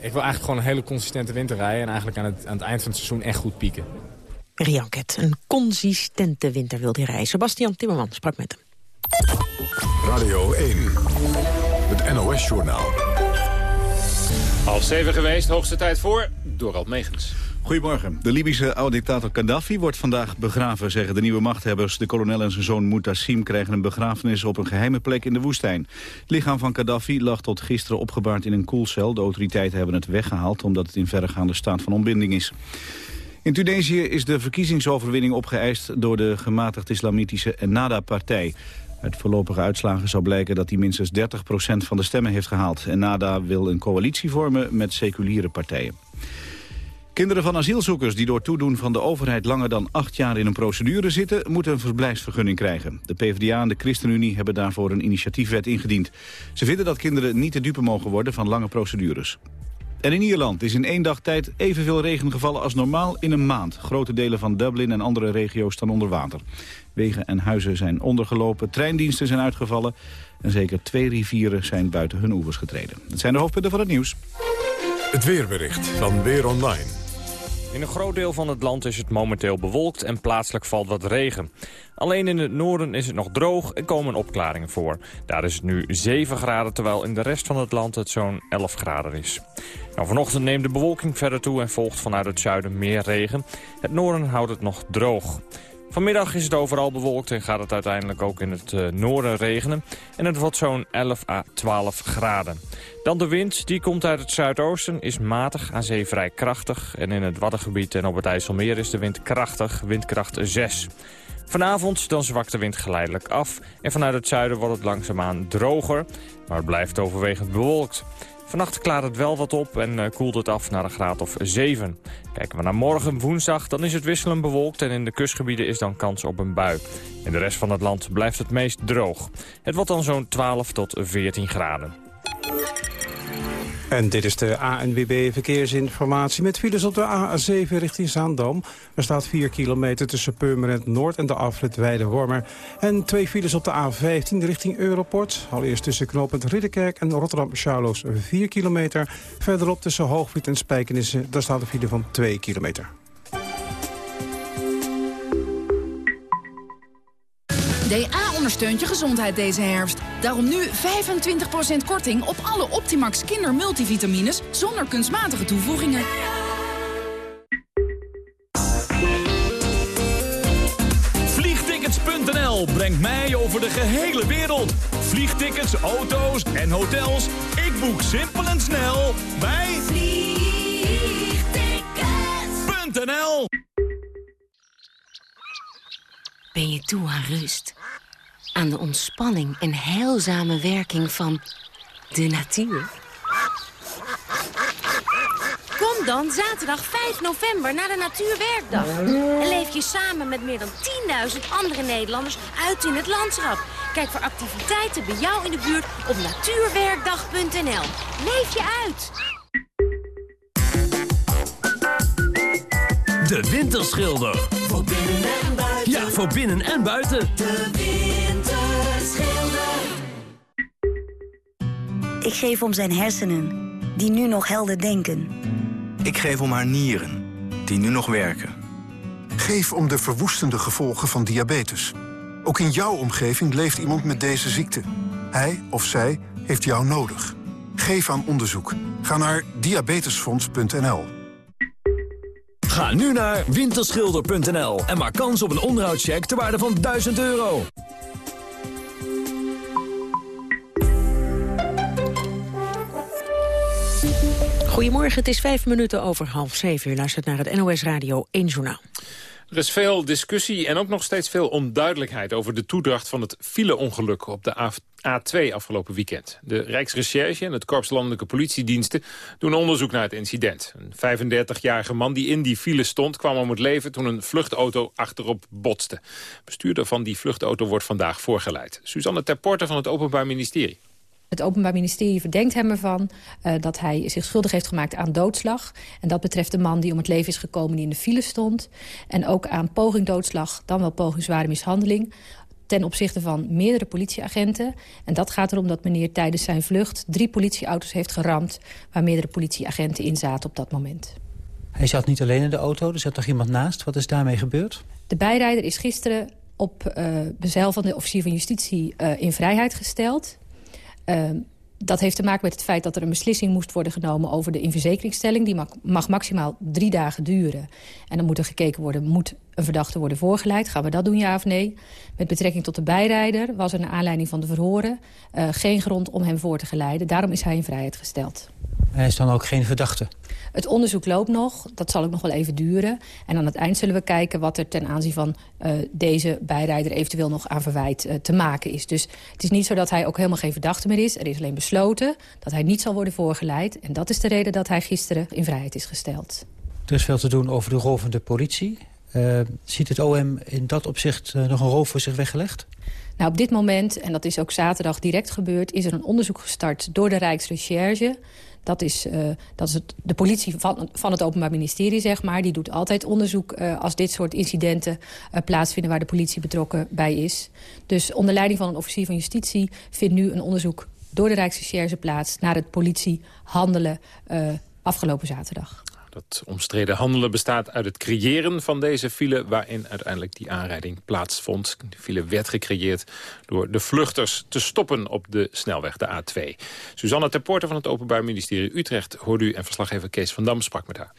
ik wil eigenlijk gewoon een hele consistente winter rijden. En eigenlijk aan het, aan het eind van het seizoen echt goed pieken. Rianket, een consistente winter wil hij rijden. Sebastian Timmerman sprak met hem. Radio 1, het NOS-journaal. Half zeven geweest, hoogste tijd voor Dorald Megens. Goedemorgen. De Libische oud-dictator Gaddafi wordt vandaag begraven, zeggen de nieuwe machthebbers. De kolonel en zijn zoon Mutassim krijgen een begrafenis op een geheime plek in de woestijn. Het lichaam van Gaddafi lag tot gisteren opgebaard in een koelcel. De autoriteiten hebben het weggehaald omdat het in verregaande staat van ontbinding is. In Tunesië is de verkiezingsoverwinning opgeëist door de gematigd islamitische Ennahda-partij. Uit voorlopige uitslagen zou blijken dat hij minstens 30% van de stemmen heeft gehaald. Ennahda wil een coalitie vormen met seculiere partijen. Kinderen van asielzoekers die door toedoen van de overheid langer dan acht jaar in een procedure zitten, moeten een verblijfsvergunning krijgen. De PvdA en de ChristenUnie hebben daarvoor een initiatiefwet ingediend. Ze vinden dat kinderen niet te dupe mogen worden van lange procedures. En in Ierland is in één dag tijd evenveel regen gevallen als normaal in een maand. Grote delen van Dublin en andere regio's staan onder water. Wegen en huizen zijn ondergelopen, treindiensten zijn uitgevallen... en zeker twee rivieren zijn buiten hun oevers getreden. Dat zijn de hoofdpunten van het nieuws. Het weerbericht van Weer Online. In een groot deel van het land is het momenteel bewolkt en plaatselijk valt wat regen. Alleen in het noorden is het nog droog en komen opklaringen voor. Daar is het nu 7 graden, terwijl in de rest van het land het zo'n 11 graden is. Nou, vanochtend neemt de bewolking verder toe en volgt vanuit het zuiden meer regen. Het noorden houdt het nog droog. Vanmiddag is het overal bewolkt en gaat het uiteindelijk ook in het uh, noorden regenen. En het wordt zo'n 11 à 12 graden. Dan de wind, die komt uit het zuidoosten, is matig, aan zee vrij krachtig. En in het Waddengebied en op het IJsselmeer is de wind krachtig, windkracht 6. Vanavond dan zwakt de wind geleidelijk af en vanuit het zuiden wordt het langzaamaan droger, maar blijft overwegend bewolkt. Vannacht klaart het wel wat op en uh, koelt het af naar een graad of 7. Kijken we naar morgen woensdag, dan is het wisselend bewolkt... en in de kustgebieden is dan kans op een bui. In de rest van het land blijft het meest droog. Het wordt dan zo'n 12 tot 14 graden. En dit is de ANWB Verkeersinformatie met files op de A7 richting Zaandam. Er staat 4 kilometer tussen Purmerend Noord en de afrit Weide-Wormer. En twee files op de A15 richting Europort. Allereerst tussen knooppunt Ridderkerk en Rotterdam-Charloes 4 kilometer. Verderop tussen Hoogvliet en Spijkenissen, daar staat een file van 2 kilometer. DA ondersteunt je gezondheid deze herfst. Daarom nu 25% korting op alle Optimax kindermultivitamines zonder kunstmatige toevoegingen. Vliegtickets.nl brengt mij over de gehele wereld. Vliegtickets, auto's en hotels. Ik boek simpel en snel bij Vliegtickets.nl Ben je toe aan rust? Aan de ontspanning en heilzame werking van de natuur? Kom dan zaterdag 5 november naar de Natuurwerkdag. En leef je samen met meer dan 10.000 andere Nederlanders uit in het landschap. Kijk voor activiteiten bij jou in de buurt op natuurwerkdag.nl. Leef je uit! De Winterschilder. Voor binnen en buiten. Ja, voor binnen en buiten. De Ik geef om zijn hersenen, die nu nog helder denken. Ik geef om haar nieren, die nu nog werken. Geef om de verwoestende gevolgen van diabetes. Ook in jouw omgeving leeft iemand met deze ziekte. Hij of zij heeft jou nodig. Geef aan onderzoek. Ga naar diabetesfonds.nl. Ga nu naar winterschilder.nl en maak kans op een onderhoudscheck ter waarde van 1000 euro. Goedemorgen, het is vijf minuten over half zeven. U luistert naar het NOS Radio 1 Journaal. Er is veel discussie en ook nog steeds veel onduidelijkheid... over de toedracht van het fileongeluk op de A2 afgelopen weekend. De Rijksrecherche en het Korps Landelijke Politiediensten doen onderzoek naar het incident. Een 35-jarige man die in die file stond kwam om het leven... toen een vluchtauto achterop botste. Bestuurder van die vluchtauto wordt vandaag voorgeleid. Suzanne Terporte van het Openbaar Ministerie. Het Openbaar Ministerie verdenkt hem ervan uh, dat hij zich schuldig heeft gemaakt aan doodslag. En dat betreft de man die om het leven is gekomen die in de file stond. En ook aan poging doodslag, dan wel poging zware mishandeling ten opzichte van meerdere politieagenten. En dat gaat erom dat meneer tijdens zijn vlucht drie politieauto's heeft geramd... waar meerdere politieagenten in zaten op dat moment. Hij zat niet alleen in de auto, er zat nog iemand naast. Wat is daarmee gebeurd? De bijrijder is gisteren op uh, bezel van de officier van justitie uh, in vrijheid gesteld. Uh, dat heeft te maken met het feit dat er een beslissing moest worden genomen over de inverzekeringstelling. Die mag, mag, maximaal drie dagen duren. En dan moet er gekeken worden, moet een verdachte worden voorgeleid? Gaan we dat doen, ja of nee? Met betrekking tot de bijrijder was er naar aanleiding van de verhoren uh, geen grond om hem voor te geleiden. Daarom is hij in vrijheid gesteld. Hij is dan ook geen verdachte? Het onderzoek loopt nog, dat zal ook nog wel even duren. En aan het eind zullen we kijken wat er ten aanzien van uh, deze bijrijder... eventueel nog aan verwijt uh, te maken is. Dus het is niet zo dat hij ook helemaal geen verdachte meer is. Er is alleen besloten dat hij niet zal worden voorgeleid. En dat is de reden dat hij gisteren in vrijheid is gesteld. Er is veel te doen over de rol van de politie. Uh, ziet het OM in dat opzicht nog een rol voor zich weggelegd? Nou, op dit moment, en dat is ook zaterdag direct gebeurd... is er een onderzoek gestart door de Rijksrecherche. Dat is, uh, dat is het, de politie van, van het Openbaar Ministerie, zeg maar. Die doet altijd onderzoek als dit soort incidenten plaatsvinden... waar de politie betrokken bij is. Dus onder leiding van een officier van justitie... vindt nu een onderzoek door de Rijksrecherche plaats... naar het politiehandelen afgelopen zaterdag. Dat omstreden handelen bestaat uit het creëren van deze file... waarin uiteindelijk die aanrijding plaatsvond. De file werd gecreëerd door de vluchters te stoppen op de snelweg, de A2. Suzanne Terporte van het Openbaar Ministerie Utrecht... hoorde u en verslaggever Kees van Dam sprak met haar.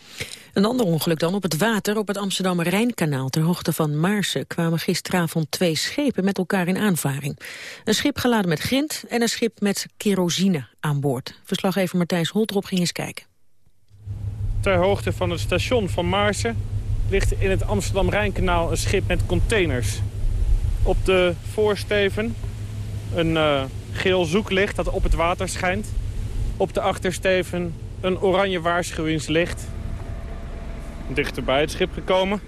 Een ander ongeluk dan op het water op het Amsterdam Rijnkanaal... ter hoogte van Maarsen kwamen gisteravond twee schepen met elkaar in aanvaring. Een schip geladen met grind en een schip met kerosine aan boord. Verslaggever Matthijs Holtrop ging eens kijken. Ter hoogte van het station van Maarsen ligt in het Amsterdam-Rijnkanaal een schip met containers. Op de voorsteven een uh, geel zoeklicht dat op het water schijnt. Op de achtersteven een oranje waarschuwingslicht. Dichter bij het schip gekomen.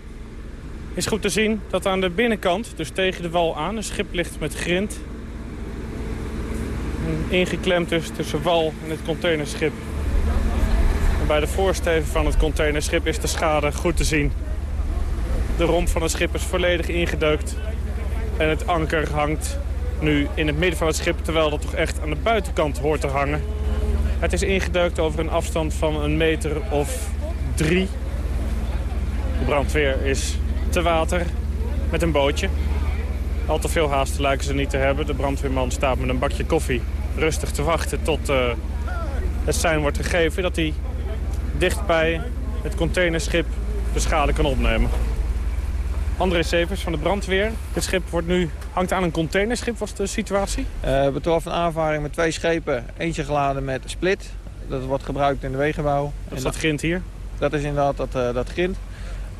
Is goed te zien dat aan de binnenkant, dus tegen de wal aan, een schip ligt met grind. Ingeklemd dus tussen wal en het containerschip. Bij de voorsteven van het containerschip is de schade goed te zien. De romp van het schip is volledig ingedeukt. En het anker hangt nu in het midden van het schip... terwijl dat toch echt aan de buitenkant hoort te hangen. Het is ingedeukt over een afstand van een meter of drie. De brandweer is te water met een bootje. Al te veel haast lijken ze niet te hebben. De brandweerman staat met een bakje koffie rustig te wachten tot uh, het sein wordt gegeven... dat hij dicht bij het containerschip de schade kan opnemen. André Severs van de brandweer. Het schip wordt nu, hangt aan een containerschip. Wat is de situatie? Uh, betrof een aanvaring met twee schepen. Eentje geladen met split. Dat wordt gebruikt in de wegenbouw. Dat is dat grind hier? Dat is inderdaad dat, uh, dat grind.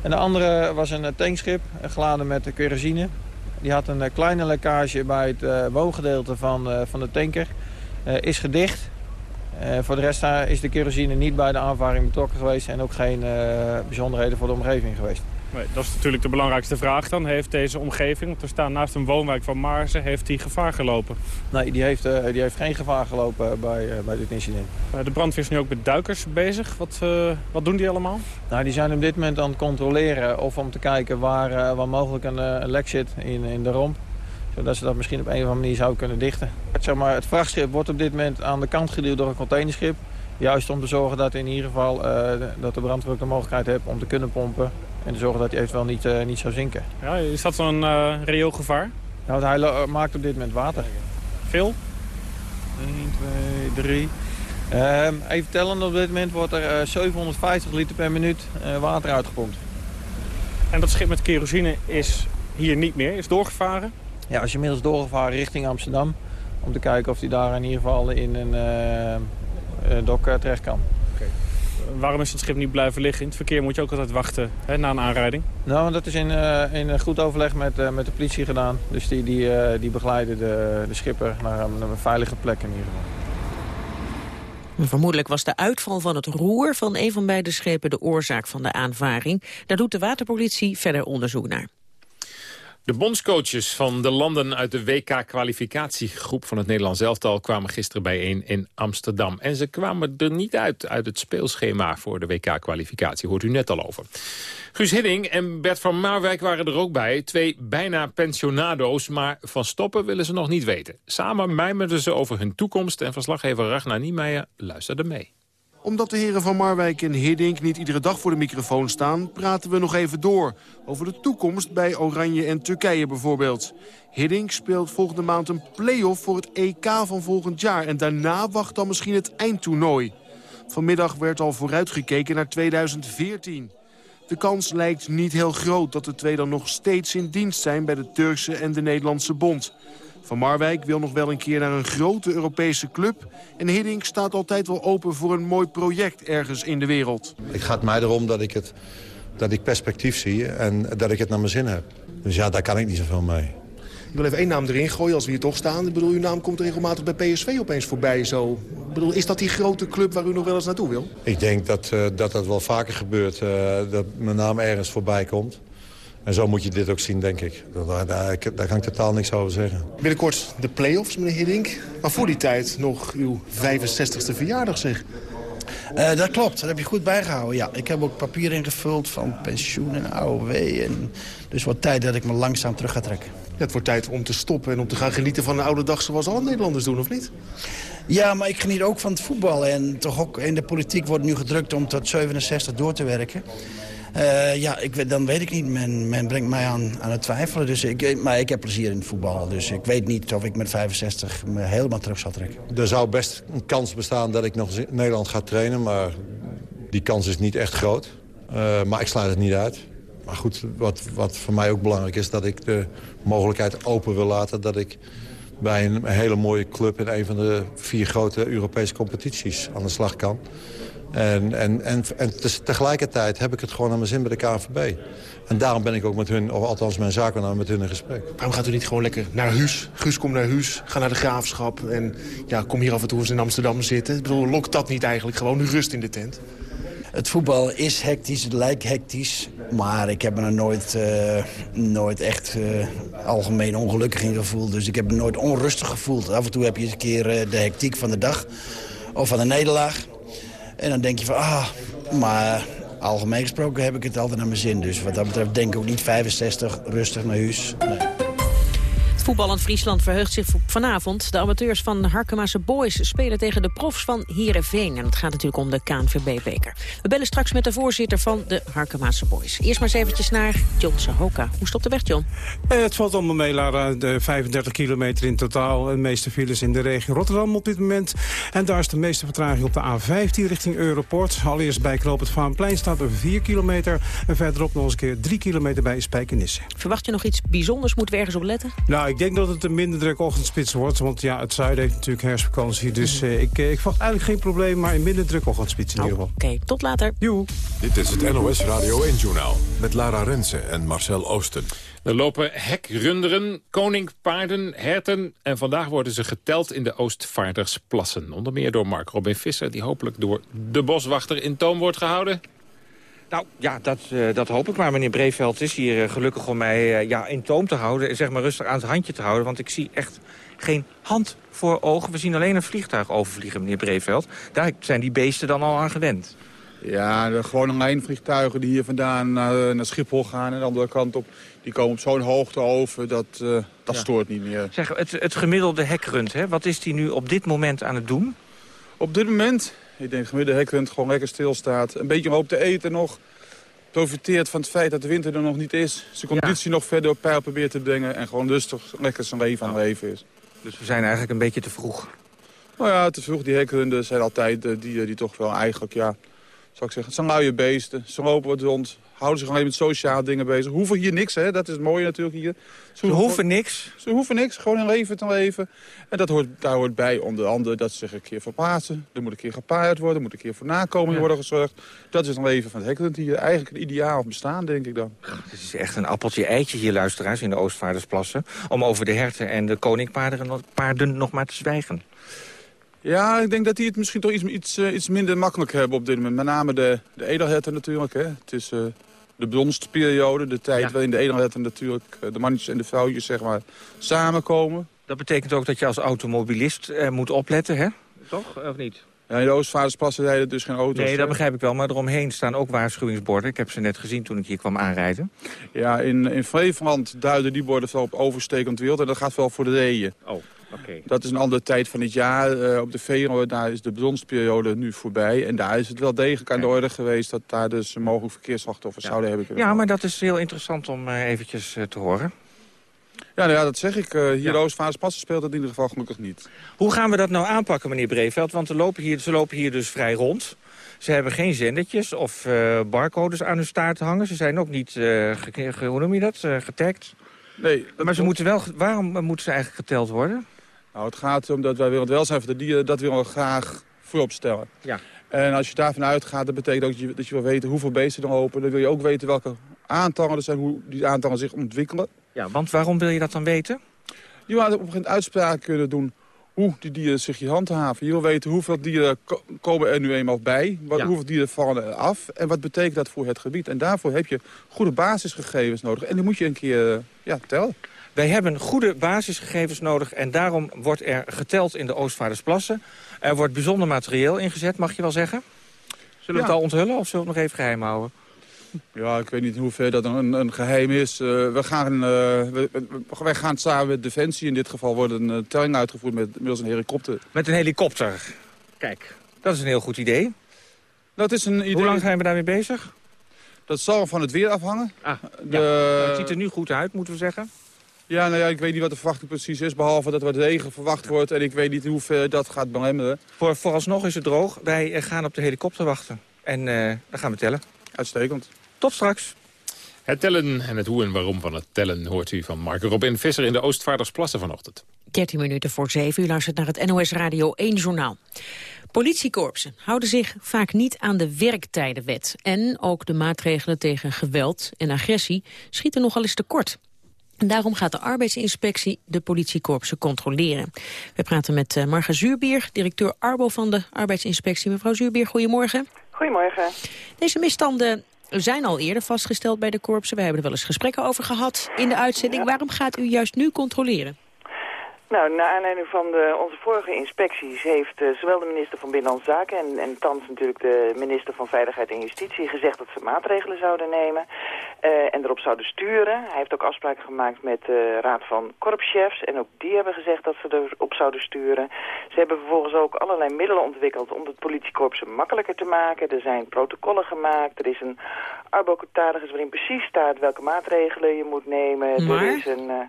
En de andere was een tankschip, geladen met kerosine. Die had een kleine lekkage bij het uh, woongedeelte van, van de tanker. is gedicht. Eh, voor de rest is de kerosine niet bij de aanvaring betrokken geweest... en ook geen eh, bijzonderheden voor de omgeving geweest. Nee, dat is natuurlijk de belangrijkste vraag dan. Heeft deze omgeving, want we staan naast een woonwijk van Maarsen... heeft die gevaar gelopen? Nee, die heeft, eh, die heeft geen gevaar gelopen bij, bij dit incident. De brandweer is nu ook met duikers bezig. Wat, wat doen die allemaal? Nou, die zijn op dit moment aan het controleren of om te kijken waar, waar mogelijk een, een lek zit in, in de romp. Zodat ze dat misschien op een of andere manier zouden kunnen dichten. Het, zeg maar, het vrachtschip wordt op dit moment aan de kant geduwd door een containerschip. Juist om te zorgen dat in ieder geval eh, de- dat de brandweer ook de mogelijkheid heeft om te kunnen pompen. En te zorgen dat hij eventueel niet, eh, niet zou zinken. Ja, is dat zo'n eh reëel gevaar? Nou, hij maakt op dit moment water. Veel? 1, 2, 3. Ehm, even tellen, op dit moment wordt er eh, 750 liter per minuut eh, water uitgepompt. En dat schip met kerosine is hier niet meer, is doorgevaren? Ja, als je inmiddels doorgevaren richting Amsterdam... om te kijken of hij daar in ieder geval in een eh, dok eh, terecht kan. Waarom is het schip niet blijven liggen? In het verkeer moet je ook altijd wachten hè, na een aanrijding. Nou, dat is in, eh, in goed overleg met, eh, met de politie gedaan. Dus die, die, eh, die begeleiden de, de schipper naar, een- naar een veilige plek in ieder geval. Vermoedelijk was de uitval van het roer van een van beide schepen de oorzaak van de aanvaring. Daar doet de waterpolitie verder onderzoek naar. De bondscoaches van de landen uit de WK-kwalificatiegroep van het Nederlands elftal kwamen gisteren bijeen in Amsterdam. En ze kwamen er niet uit uit het speelschema voor de WK-kwalificatie. Hoort u net al over. Guus Hidding en Bert van Marwijk waren er ook bij. Twee bijna pensionado's, maar van stoppen willen ze nog niet weten. Samen mijmerden ze over hun toekomst en verslaggever Ragnar Niemeyer luisterde mee omdat de heren van Marwijk en Hiddink niet iedere dag voor de microfoon staan... praten we nog even door over de toekomst bij Oranje en Turkije bijvoorbeeld. Hiddink speelt volgende maand een play-off voor het EK van volgend jaar... en daarna wacht dan misschien het eindtoernooi. Vanmiddag werd al vooruitgekeken naar 2014. De kans lijkt niet heel groot dat de twee dan nog steeds in dienst zijn... bij de Turkse en de Nederlandse bond... Van Marwijk wil nog wel een keer naar een grote Europese club. En Hiddink staat altijd wel open voor een mooi project ergens in de wereld. Het gaat mij erom dat ik, het, dat ik perspectief zie en dat ik het naar mijn zin heb. Dus ja, daar kan ik niet zoveel mee. Ik wil even één naam erin gooien als we hier toch staan. Ik bedoel, uw naam komt regelmatig bij PSV opeens voorbij. Zo. Ik bedoel, is dat die grote club waar u nog wel eens naartoe wil? Ik denk dat uh, dat, dat wel vaker gebeurt, uh, dat mijn naam ergens voorbij komt. En zo moet je dit ook zien, denk ik. Daar, daar, daar kan ik totaal niks over zeggen. Binnenkort de play-offs, meneer Hiddink. Maar voor die tijd nog uw 65ste verjaardag, zeg. Uh, dat klopt, dat heb je goed bijgehouden. Ja, ik heb ook papier ingevuld van pensioen en AOW. En dus wat tijd dat ik me langzaam terug ga trekken. Ja, het wordt tijd om te stoppen en om te gaan genieten van de oude dag zoals alle Nederlanders doen, of niet? Ja, maar ik geniet ook van het voetbal. En toch ook in de politiek wordt nu gedrukt om tot 67 door te werken. Uh, ja, ik, dan weet ik niet. Men, men brengt mij aan, aan het twijfelen. Dus ik, maar ik heb plezier in het voetbal. Dus ik weet niet of ik met 65 me helemaal terug zal trekken. Er zou best een kans bestaan dat ik nog in Nederland ga trainen. Maar die kans is niet echt groot. Uh, maar ik sluit het niet uit. Maar goed, wat, wat voor mij ook belangrijk is... dat ik de mogelijkheid open wil laten... dat ik bij een hele mooie club in een van de vier grote Europese competities aan de slag kan. En, en, en, en tegelijkertijd heb ik het gewoon aan mijn zin bij de KNVB. En daarom ben ik ook met hun, of althans mijn zakennaam, met hun in gesprek. Waarom gaat u niet gewoon lekker naar Huus? Guus, kom naar Huus, ga naar de Graafschap en ja, kom hier af en toe eens in Amsterdam zitten. Ik bedoel, lokt dat niet eigenlijk gewoon rust in de tent? Het voetbal is hectisch, het lijkt hectisch. Maar ik heb me er nooit, uh, nooit echt uh, algemeen ongelukkig in gevoeld. Dus ik heb me nooit onrustig gevoeld. Af en toe heb je eens een keer uh, de hectiek van de dag of van de nederlaag. En dan denk je van, ah, maar algemeen gesproken heb ik het altijd naar mijn zin. Dus wat dat betreft denk ik ook niet 65, rustig naar huis. Voetballend Friesland verheugt zich vanavond. De amateurs van Harkemaanse Boys spelen tegen de profs van Heerenveen. En het gaat natuurlijk om de KNVB-beker. We bellen straks met de voorzitter van de Harkemaanse Boys. Eerst maar eens eventjes naar John Sahoka. Hoe stopt de weg, John? Eh, het valt allemaal mee, Lara. De 35 kilometer in totaal. De meeste files in de regio Rotterdam op dit moment. En daar is de meeste vertraging op de A15 richting Europort. Allereerst bij Knoop het Vaanplein staat er 4 kilometer. En verderop nog eens een keer 3 kilometer bij Spijkenisse. Verwacht je nog iets bijzonders? Moeten we ergens op letten? Nou, ik Ik denk dat het een minder druk ochtendspits wordt. Want ja, het zuiden heeft natuurlijk herfstvakantie. Dus uh, ik, ik verwacht eigenlijk geen probleem, maar een minder druk ochtendspits in ieder geval. Oké, tot later. Joe. Dit is het NOS Radio 1-journaal met Lara Rensen en Marcel Oosten. Er lopen hekrunderen, koninkpaarden, herten... en vandaag worden ze geteld in de Oostvaardersplassen. Onder meer door Mark Robin Visser... die hopelijk door de boswachter in toom wordt gehouden. Nou, ja, dat, uh, dat hoop ik maar. Meneer Breeveld is hier uh, gelukkig om mij uh, ja, in toom te houden... zeg maar rustig aan het handje te houden. Want ik zie echt geen hand voor ogen. We zien alleen een vliegtuig overvliegen, meneer Breeveld. Daar zijn die beesten dan al aan gewend. Ja, de gewone lijnvliegtuigen die hier vandaan naar, naar Schiphol gaan... en de andere kant op, die komen op zo'n hoogte over, dat, dat ja. stoort niet meer. Zeg, het, het gemiddelde hekrund, hè? wat is die nu op dit moment aan het doen? Op dit moment, ik denk gemiddelde hekrund gewoon lekker stilstaat. Een beetje hoop te eten nog. Profiteert van het feit dat de winter er nog niet is. Zijn conditie ja. nog verder op peil probeert te brengen. En gewoon rustig lekker zijn leven aan het leven is. Dus we zijn eigenlijk een beetje te vroeg. Nou ja, te vroeg. Die hekrunden zijn altijd uh, dieren die toch wel eigenlijk, ja... Zou ik zeggen, het zijn luie beesten. Ze lopen wat rond. Houden zich alleen met sociale dingen bezig. Hoeven hier niks, hè? dat is het mooie natuurlijk hier. Ze, ze hoeven niks? Ze hoeven niks, gewoon een leven te leven. En dat hoort, daar hoort bij onder andere dat ze zich een keer verplaatsen. Er moet een keer gepaard worden, er moet een keer voor nakoming ja. worden gezorgd. Dat is een leven van het hekrund hier. Eigenlijk een ideaal bestaan, denk ik dan. Het is echt een appeltje-eitje hier, luisteraars, in de Oostvaardersplassen. Om over de herten en de koninkpaarden nog maar te zwijgen. Ja, ik denk dat die het misschien toch iets, iets, uh, iets minder makkelijk hebben op dit moment. Met name de, de edelherten natuurlijk. Hè. Het is uh, de bronstperiode, de tijd ja. waarin de edelherten natuurlijk... Uh, de mannetjes en de vrouwtjes zeg maar samenkomen. Dat betekent ook dat je als automobilist moet opletten, hè? Toch, of niet? Ja, in de Oostvaardersplassen rijden dus geen auto's. Nee, dat begrijp ik wel. Maar eromheen staan ook waarschuwingsborden. Ik heb ze net gezien toen ik hier kwam aanrijden. Ja, in, in Flevoland duiden die borden wel op overstekend wild. En dat gaat wel voor de reeën. Oh. Okay. Dat is een andere tijd van het jaar. Uh, op de Veluwe, daar is de bronstperiode nu voorbij. En daar is het wel degelijk aan de orde geweest... dat daar dus mogelijk verkeersslachtoffers ja. zouden hebben kunnen Ja, maar dat is heel interessant om uh, eventjes uh, te horen. Ja, nou ja, dat zeg ik. hier ja. Speelt dat in ieder geval gelukkig niet. Hoe gaan we dat nou aanpakken, meneer Breveld? Want lopen hier, ze lopen hier dus vrij rond. Ze hebben geen zendertjes of barcodes aan hun staart hangen. Ze zijn ook niet, hoe noem je dat, getagd. Nee. Dat maar ze moeten wel, waarom moeten ze eigenlijk geteld worden? Nou, het gaat om dat wij het welzijn van de dieren, dat willen we graag voorop stellen. Ja. En als je daarvan uitgaat, dat betekent ook dat je, dat je wil weten hoeveel beesten er lopen. Dan wil je ook weten welke aantallen er zijn, hoe die aantallen zich ontwikkelen. Ja, want waarom wil je dat dan weten? Je wil op een gegeven moment uitspraken kunnen doen hoe die dieren zich hier handhaven. Je wil weten hoeveel dieren ko komen er nu eenmaal bij, wat, ja. hoeveel dieren vallen er af en wat betekent dat voor het gebied. En daarvoor heb je goede basisgegevens nodig en die moet je een keer uh, ja, tellen. Wij hebben goede basisgegevens nodig en daarom wordt er geteld in de Oostvaardersplassen. Er wordt bijzonder materieel ingezet, mag je wel zeggen? Zullen we ja. het al onthullen of zullen we het nog even geheim houden? Ja, ik weet niet hoe ver dat een, een geheim is. Uh, we gaan, uh, we, wij gaan samen met Defensie. In dit geval wordt een uh, telling uitgevoerd met middels een helikopter. Met een helikopter? Kijk, dat is een heel goed idee. Dat is een idee. Hoe lang zijn we daarmee bezig? Dat zal van het weer afhangen. Ah, de... ja. nou, het ziet er nu goed uit, moeten we zeggen. Ja, nou ja, ik weet niet wat de verwachting precies is, behalve dat er wat regen verwacht wordt. En ik weet niet hoe ver dat gaat belemmeren. Voor, vooralsnog is het droog. Wij gaan op de helikopter wachten. En uh, dan gaan we tellen. Uitstekend. Tot straks. Het tellen en het hoe en waarom van het tellen hoort u van Mark Robin Visser in de Oostvaardersplassen vanochtend. 13 minuten voor 7 u luistert naar het NOS Radio 1 journaal. Politiekorpsen houden zich vaak niet aan de werktijdenwet. En ook de maatregelen tegen geweld en agressie schieten nogal eens tekort. En daarom gaat de arbeidsinspectie de politiekorpsen controleren. We praten met uh, Marga Zuurbier, directeur Arbo van de arbeidsinspectie. Mevrouw Zuurbier, goedemorgen. Goedemorgen. Deze misstanden zijn al eerder vastgesteld bij de korpsen. We hebben er wel eens gesprekken over gehad in de uitzending. Ja. Waarom gaat u juist nu controleren? Nou, naar aanleiding van de, onze vorige inspecties heeft uh, zowel de minister van Binnenlandse Zaken en, en thans natuurlijk de minister van Veiligheid en Justitie gezegd dat ze maatregelen zouden nemen uh, en erop zouden sturen. Hij heeft ook afspraken gemaakt met de Raad van Korpschefs en ook die hebben gezegd dat ze erop zouden sturen. Ze hebben vervolgens ook allerlei middelen ontwikkeld om het politiekorps makkelijker te maken. Er zijn protocollen gemaakt, er is een arbocataris waarin precies staat welke maatregelen je moet nemen. Maar... Er is een... Uh,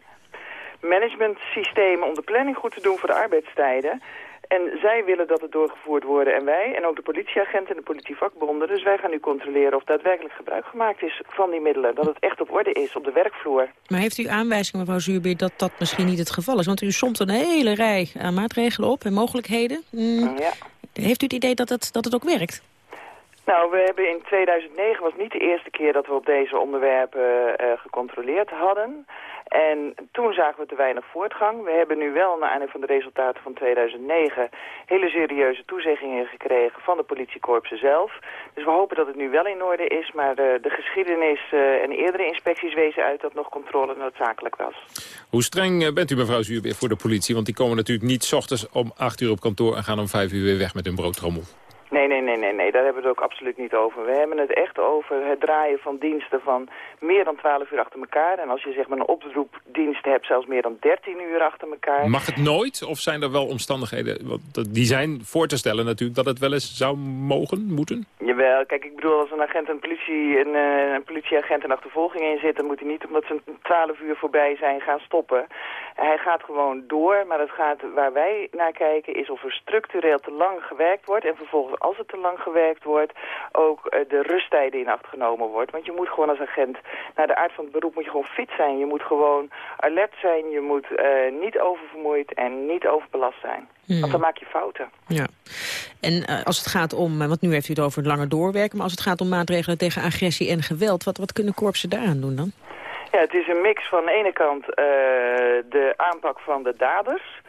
managementsystemen om de planning goed te doen voor de arbeidstijden. En zij willen dat het doorgevoerd worden en wij. En ook de politieagenten en de politievakbonden. Dus wij gaan nu controleren of daadwerkelijk gebruik gemaakt is van die middelen. Dat het echt op orde is op de werkvloer. Maar heeft u aanwijzingen, mevrouw Zuurbeer, dat dat misschien niet het geval is? Want u somt een hele rij aan maatregelen op en mogelijkheden. Mm. Ja. Heeft u het idee dat het, dat het ook werkt? Nou, we hebben in 2009 was niet de eerste keer dat we op deze onderwerpen eh, gecontroleerd hadden. En toen zagen we te weinig voortgang. We hebben nu wel, naar aanleiding van de resultaten van 2009... hele serieuze toezeggingen gekregen van de politiekorpsen zelf. Dus we hopen dat het nu wel in orde is. Maar de, de geschiedenis eh, en eerdere inspecties wezen uit dat nog controle noodzakelijk was. Hoe streng eh, bent u, mevrouw Zuurbeer, voor de politie? Want die komen natuurlijk niet ochtends om 8 uur op kantoor... en gaan om 5 uur weer weg met hun broodtrommel. Nee, nee, nee, nee, nee, daar hebben we het ook absoluut niet over. We hebben het echt over het draaien van diensten van meer dan 12 uur achter elkaar. En als je zeg maar een oproepdienst hebt, zelfs meer dan 13 uur achter elkaar. Mag het nooit? Of zijn er wel omstandigheden, want die zijn voor te stellen natuurlijk... dat het wel eens zou mogen, moeten? Jawel, kijk, ik bedoel, als een agent en politie, een, eh, een politieagent een achtervolging in zit, dan moet hij niet, omdat ze 12 uur voorbij zijn, gaan stoppen. Hij gaat gewoon door, maar het gaat, waar wij naar kijken is of er structureel te lang gewerkt wordt. En vervolgens, als het te lang gewerkt wordt, ook eh, de rusttijden in acht genomen wordt. Want je moet gewoon als agent, naar de aard van het beroep, moet je gewoon fit zijn. Je moet gewoon alert zijn, je moet eh, niet oververmoeid en niet overbelast zijn. Hmm. Want dan maak je fouten. Ja. En eh, als het gaat om, want nu heeft u het over het langer doorwerken... maar als het gaat om maatregelen tegen agressie en geweld... wat, wat kunnen korpsen daaraan doen dan? Ja, het is een mix van de ene kant eh, de aanpak van de daders...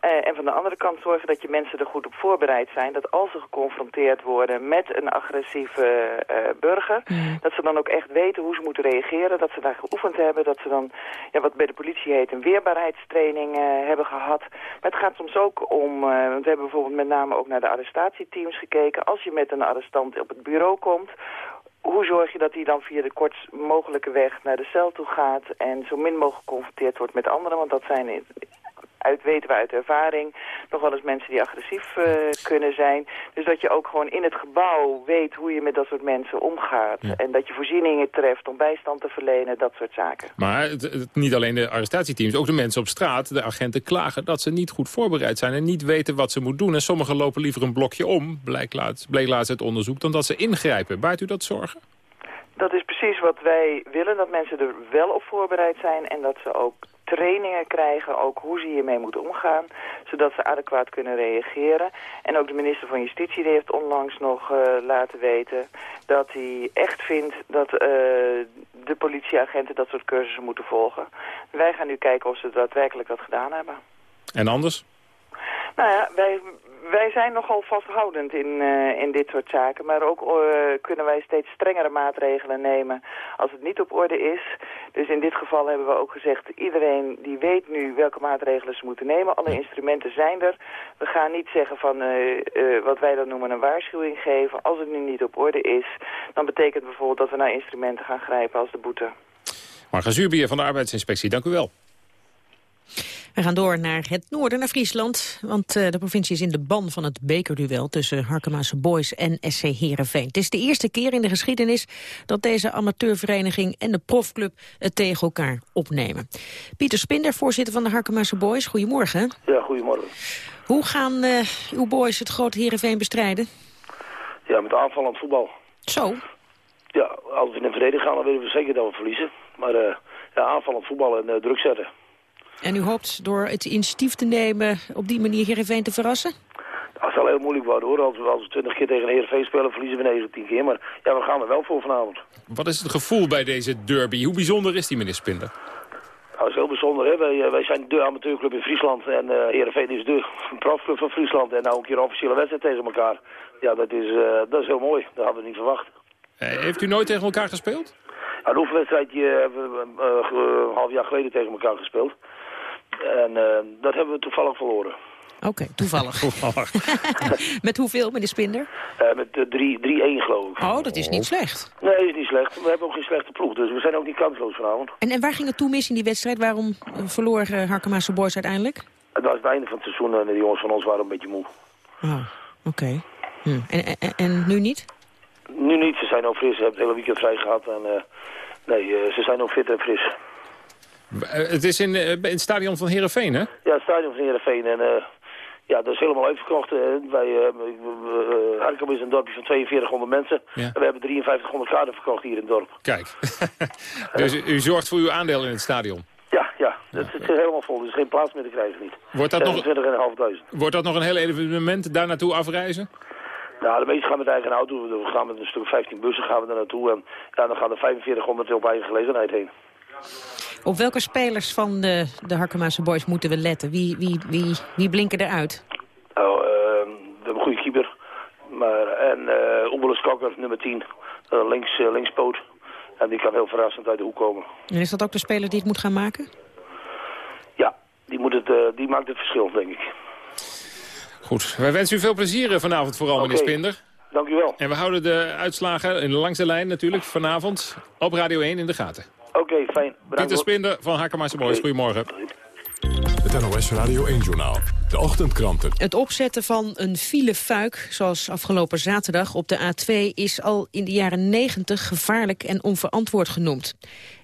eh, en van de andere kant zorgen dat je mensen er goed op voorbereid zijn. Dat als ze geconfronteerd worden met een agressieve eh, burger... dat ze dan ook echt weten hoe ze moeten reageren. Dat ze daar geoefend hebben. Dat ze dan, ja, wat bij de politie heet, een weerbaarheidstraining hebben gehad. Maar het gaat soms ook om... want we hebben bijvoorbeeld met name ook naar de arrestatieteams gekeken. Als je met een arrestant op het bureau komt hoe zorg je dat hij dan via de kortst mogelijke weg naar de cel toe gaat en zo min mogelijk geconfronteerd wordt met anderen? Want dat zijn, uit weten we uit ervaring, nog wel eens mensen die agressief eh, kunnen zijn. Dus dat je ook gewoon in het gebouw weet hoe je met dat soort mensen omgaat. En dat je voorzieningen treft om bijstand te verlenen, dat soort zaken. Maar het, het- niet alleen de arrestatieteams, ook de mensen op straat, de agenten klagen dat ze niet goed voorbereid zijn en niet weten wat ze moeten doen. En sommigen lopen liever een blokje om, bleek laatst, bleek laatst uit onderzoek, dan dat ze ingrijpen. Baart u dat zorgen? Dat is precies wat wij willen, dat mensen er wel op voorbereid zijn en dat ze ook trainingen krijgen, ook hoe ze hiermee moeten omgaan, zodat ze adequaat kunnen reageren. En ook de minister van Justitie die heeft onlangs nog eh, laten weten dat hij echt vindt dat eh, de politieagenten dat soort cursussen moeten volgen. Wij gaan nu kijken of ze daadwerkelijk dat gedaan hebben. En anders? Nou ja, wij, wij zijn nogal vasthoudend in, eh, in dit soort zaken. Maar ook eh, kunnen wij steeds strengere maatregelen nemen als het niet op orde is. Dus in dit geval hebben we ook gezegd... iedereen die weet nu welke maatregelen ze moeten nemen. Alle instrumenten zijn er. We gaan niet zeggen van eh, wat wij dan noemen een waarschuwing geven. Als het nu niet op orde is, dan betekent bijvoorbeeld dat we naar instrumenten gaan grijpen als de boete. Marga Zuurbier van de Arbeidsinspectie, dank u wel. We gaan door naar het noorden, naar Friesland. Want eh, de provincie is in de ban van het bekerduel tussen Harkemaanse Boys en SC Heerenveen. Het is de eerste keer in de geschiedenis dat deze amateurvereniging en de profclub het tegen elkaar opnemen. Pieter Spinder, voorzitter van de Harkemaanse Boys, goedemorgen. Ja, goedemorgen. Hoe gaan eh, uw boys het grote Heerenveen bestrijden? Ja, met aanvallend voetbal. Zo? Ja, als we in de verdediging gaan, dan weten we zeker dat we verliezen. Maar eh, ja, aanvallend voetbal en druk zetten. En u hoopt door het initiatief te nemen op die manier Heerenveen te verrassen? Dat zal heel moeilijk worden hoor. Als we, als we 20 keer tegen een Heerenveen spelen, verliezen we 19 keer. Maar ja, we gaan er wel voor vanavond. Wat is het gevoel bij deze derby? Hoe bijzonder is die, meneer Spinder? Nou, dat is heel bijzonder hè. Wij, eh, wij zijn de amateurclub in Friesland. En eh Heerenveen is de profclub van Friesland. En nou een keer een officiële wedstrijd tegen elkaar. Ja, dat is, eh, dat is heel mooi. Dat hadden we niet verwacht. Heeft u nooit tegen elkaar gespeeld? Nou, een oefenwedstrijdje hebben we eh, een half jaar geleden tegen elkaar gespeeld. En eh, dat hebben we toevallig verloren. Oké, toevallig. Met hoeveel, meneer Spinder? Eh, met eh, 3 3-1 geloof ik. Oh, dat is niet slecht. Nee, is niet slecht. We hebben ook geen slechte ploeg, dus we zijn ook niet kansloos vanavond. En, en waar ging het toen mis in die wedstrijd? Waarom eh, verloor uh, Harkemaanse Boys uiteindelijk? Het was het einde van het seizoen en de jongens van ons waren een beetje moe. Oh, oké. Hm. En, en, en nu niet? Nu niet, ze zijn ook fris. Ze hebben het hele weekend vrij gehad. En, eh, nee, eh, ze zijn ook fit en fris. Eh, het is in, eh, in het stadion van Heerenveen, hè? Ja, het stadion van Heerenveen. En eh, Ja, dat is helemaal uitverkocht. Wij, uh, is een dorpje van 4200 mensen. Ja. En we hebben 5300 kaarten verkocht hier in het dorp. Kijk, dus u, u zorgt voor uw aandeel in het stadion. Ja, ja. Het is helemaal vol. Er is geen plaats meer te krijgen niet. Wordt dat nog- 27.500. Wordt dat nog een heel evenement daar naartoe afreizen? Nou, de meesten gaan met eigen auto. We gaan met een stuk 15 bussen gaan we daar naartoe. En ja, dan gaan er 4500 op eigen gelegenheid heen. Op welke spelers van de, de Harkemaanse boys moeten we letten? Wie, wie, wie, wie blinken eruit? Nou, eh, we hebben een goede keeper. Maar, en uh, Oebelis Kakker, nummer 10. eh, links, eh, linkspoot. En die kan heel verrassend uit de hoek komen. En is dat ook de speler die het moet gaan maken? Ja, die, moet het, eh, die maakt het verschil, denk ik. Goed, wij wensen u veel plezier vanavond vooral, meneer. Spinder. Dank u wel. En we houden de uitslagen in de langste lijn natuurlijk vanavond op Radio 1 in de gaten. Oké, fijn. Bedankt. Pieter. Spinder van Hakemaarse Boys, goedemorgen. Het NOS Radio 1-journaal. De ochtendkranten. Het opzetten van een filefuik, zoals afgelopen zaterdag op de A2... is al in de jaren 90 gevaarlijk en onverantwoord genoemd.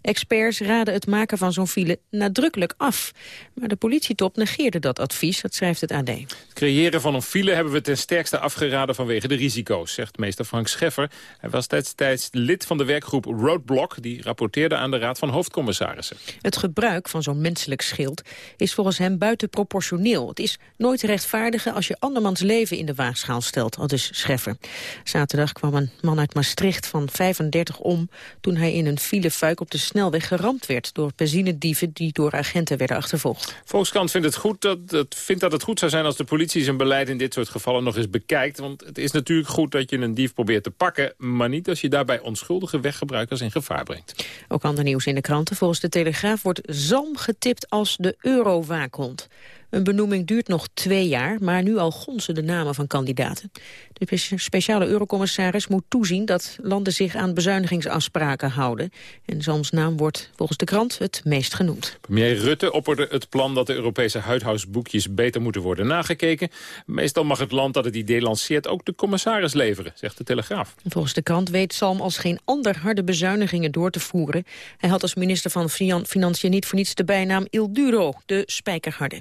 Experts raden het maken van zo'n file nadrukkelijk af. Maar de politietop negeerde dat advies, dat schrijft het AD. Het creëren van een file hebben we ten sterkste afgeraden vanwege de risico's, zegt meester Frank Scheffer. Hij was destijds lid van de werkgroep Roadblock, die rapporteerde aan de Raad van Hoofdcommissarissen. Het gebruik van zo'n menselijk schild is volgens hem buitenproportioneel. Het is nooit rechtvaardigen als je andermans leven in de waagschaal stelt, al dus Scheffer. Zaterdag kwam een man uit Maastricht van 35 om toen hij in een filefuik op de snelweg geramd werd door benzinedieven die door agenten werden achtervolgd. Volkskrant vindt, het goed dat, het, vindt dat het goed zou zijn als de politie zijn beleid in dit soort gevallen nog eens bekijkt. Want het is natuurlijk goed dat je een dief probeert te pakken, maar niet als je daarbij onschuldige weggebruikers in gevaar brengt. Ook ander nieuws in de kranten. Volgens de Telegraaf wordt Zalm getipt als de eurowaakhond. Een benoeming duurt nog twee jaar, maar nu al gonzen de namen van kandidaten. De spe- speciale eurocommissaris moet toezien dat landen zich aan bezuinigingsafspraken houden. En Zalms naam wordt volgens de krant het meest genoemd. Premier Rutte opperde het plan dat de Europese huidhouseboekjes beter moeten worden nagekeken. Meestal mag het land dat het idee lanceert ook de commissaris leveren, zegt de Telegraaf. Volgens de krant weet Salm als geen ander harde bezuinigingen door te voeren. Hij had als minister van Finan- Financiën niet voor niets de bijnaam Il Duro, de spijkerharde.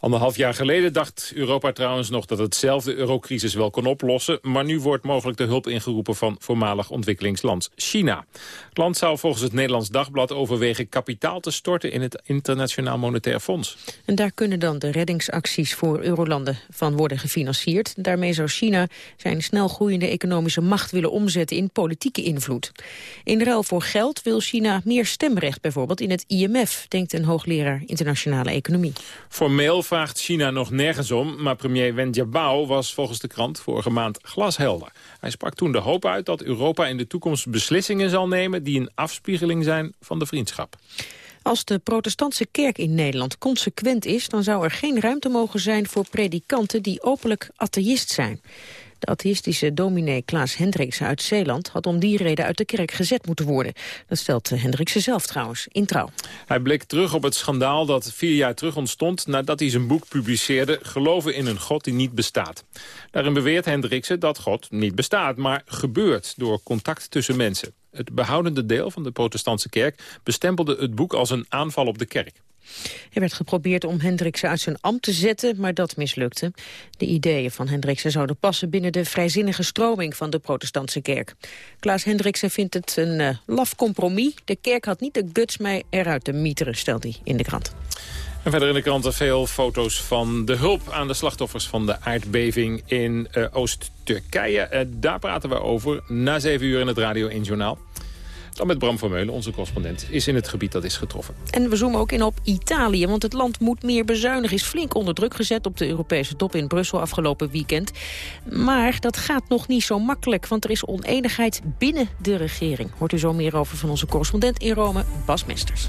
Anderhalf jaar geleden dacht Europa trouwens nog dat het zelf de eurocrisis wel kon oplossen. Maar nu wordt mogelijk de hulp ingeroepen van voormalig ontwikkelingsland China. Het land zou volgens het Nederlands Dagblad overwegen kapitaal te storten in het Internationaal Monetair Fonds. En daar kunnen dan de reddingsacties voor eurolanden van worden gefinancierd. Daarmee zou China zijn snel groeiende economische macht willen omzetten in politieke invloed. In ruil voor geld wil China meer stemrecht bijvoorbeeld in het IMF, denkt een hoogleraar internationale economie. Formeel vraagt China nog nergens om, maar premier Wen Jiabao was volgens de krant vorige maand glashelder. Hij sprak toen de hoop uit dat Europa in de toekomst beslissingen zal nemen die een afspiegeling zijn van de vriendschap. Als de protestantse kerk in Nederland consequent is... dan zou er geen ruimte mogen zijn voor predikanten die openlijk atheïst zijn. De atheïstische dominee Klaas Hendriksen uit Zeeland... had om die reden uit de kerk gezet moeten worden. Dat stelt Hendriksen zelf trouwens, in trouw. Hij bleek terug op het schandaal dat vier jaar terug ontstond... nadat hij zijn boek publiceerde Geloven in een God die niet bestaat. Daarin beweert Hendriksen dat God niet bestaat, maar gebeurt door contact tussen mensen. Het behoudende deel van de protestantse kerk bestempelde het boek als een aanval op de kerk. Er werd geprobeerd om Hendriksen uit zijn ambt te zetten, maar dat mislukte. De ideeën van Hendriksen zouden passen binnen de vrijzinnige stroming van de protestantse kerk. Klaas Hendriksen vindt het een eh, laf compromis. De kerk had niet de guts mij eruit te mieteren, stelt hij in de krant. En verder in de kranten veel foto's van de hulp aan de slachtoffers van de aardbeving in eh, Oost-Turkije. Eh, daar praten we over na zeven uur in het Radio 1 Journaal. Dan met Bram Vermeulen, onze correspondent, is in het gebied dat is getroffen. En we zoomen ook in op Italië, want het land moet meer bezuinigen. Is flink onder druk gezet op de Europese top in Brussel afgelopen weekend. Maar dat gaat nog niet zo makkelijk, want er is oneenigheid binnen de regering. Hoort u zo meer over van onze correspondent in Rome, Bas Mesters.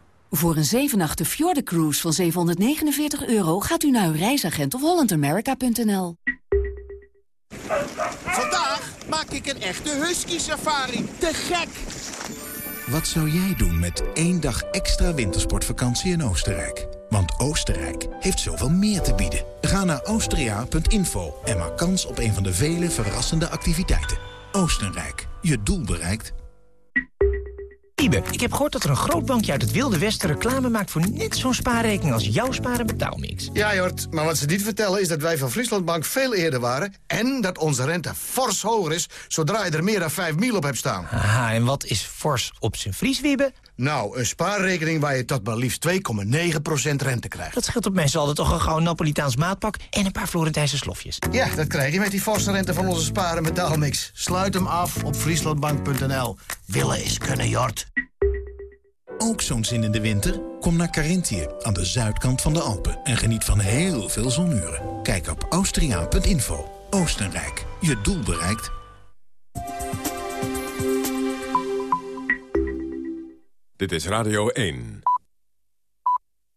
Voor een 7 Fjorden Cruise van 749 euro gaat u naar uw reisagent of hollandamerica.nl. Vandaag maak ik een echte husky safari. Te gek! Wat zou jij doen met één dag extra wintersportvakantie in Oostenrijk? Want Oostenrijk heeft zoveel meer te bieden. Ga naar austria.info en maak kans op een van de vele verrassende activiteiten. Oostenrijk, je doel bereikt. Ibe, ik heb gehoord dat er een groot bankje uit het Wilde Westen reclame maakt... voor net zo'n spaarrekening als jouw spaar- en betaalmix. Ja, Jort, maar wat ze niet vertellen is dat wij van Frieslandbank veel eerder waren... en dat onze rente fors hoger is zodra je er meer dan 5 mil op hebt staan. Aha, en wat is fors op zijn Frieswibbe? Nou, een spaarrekening waar je tot maar liefst 2,9% rente krijgt. Dat scheelt op mensen altijd toch een gouden Napolitaans maatpak... en een paar Florentijnse slofjes. Ja, dat krijg je met die forse rente van onze spaar- en betaalmix. Sluit hem af op frieslandbank.nl. Willen is kunnen, Jort. Ook zo'n zin in de winter? Kom naar Carinthië, aan de zuidkant van de Alpen... en geniet van heel veel zonuren. Kijk op austriaan.info. Oostenrijk, je doel bereikt. Dit is Radio 1.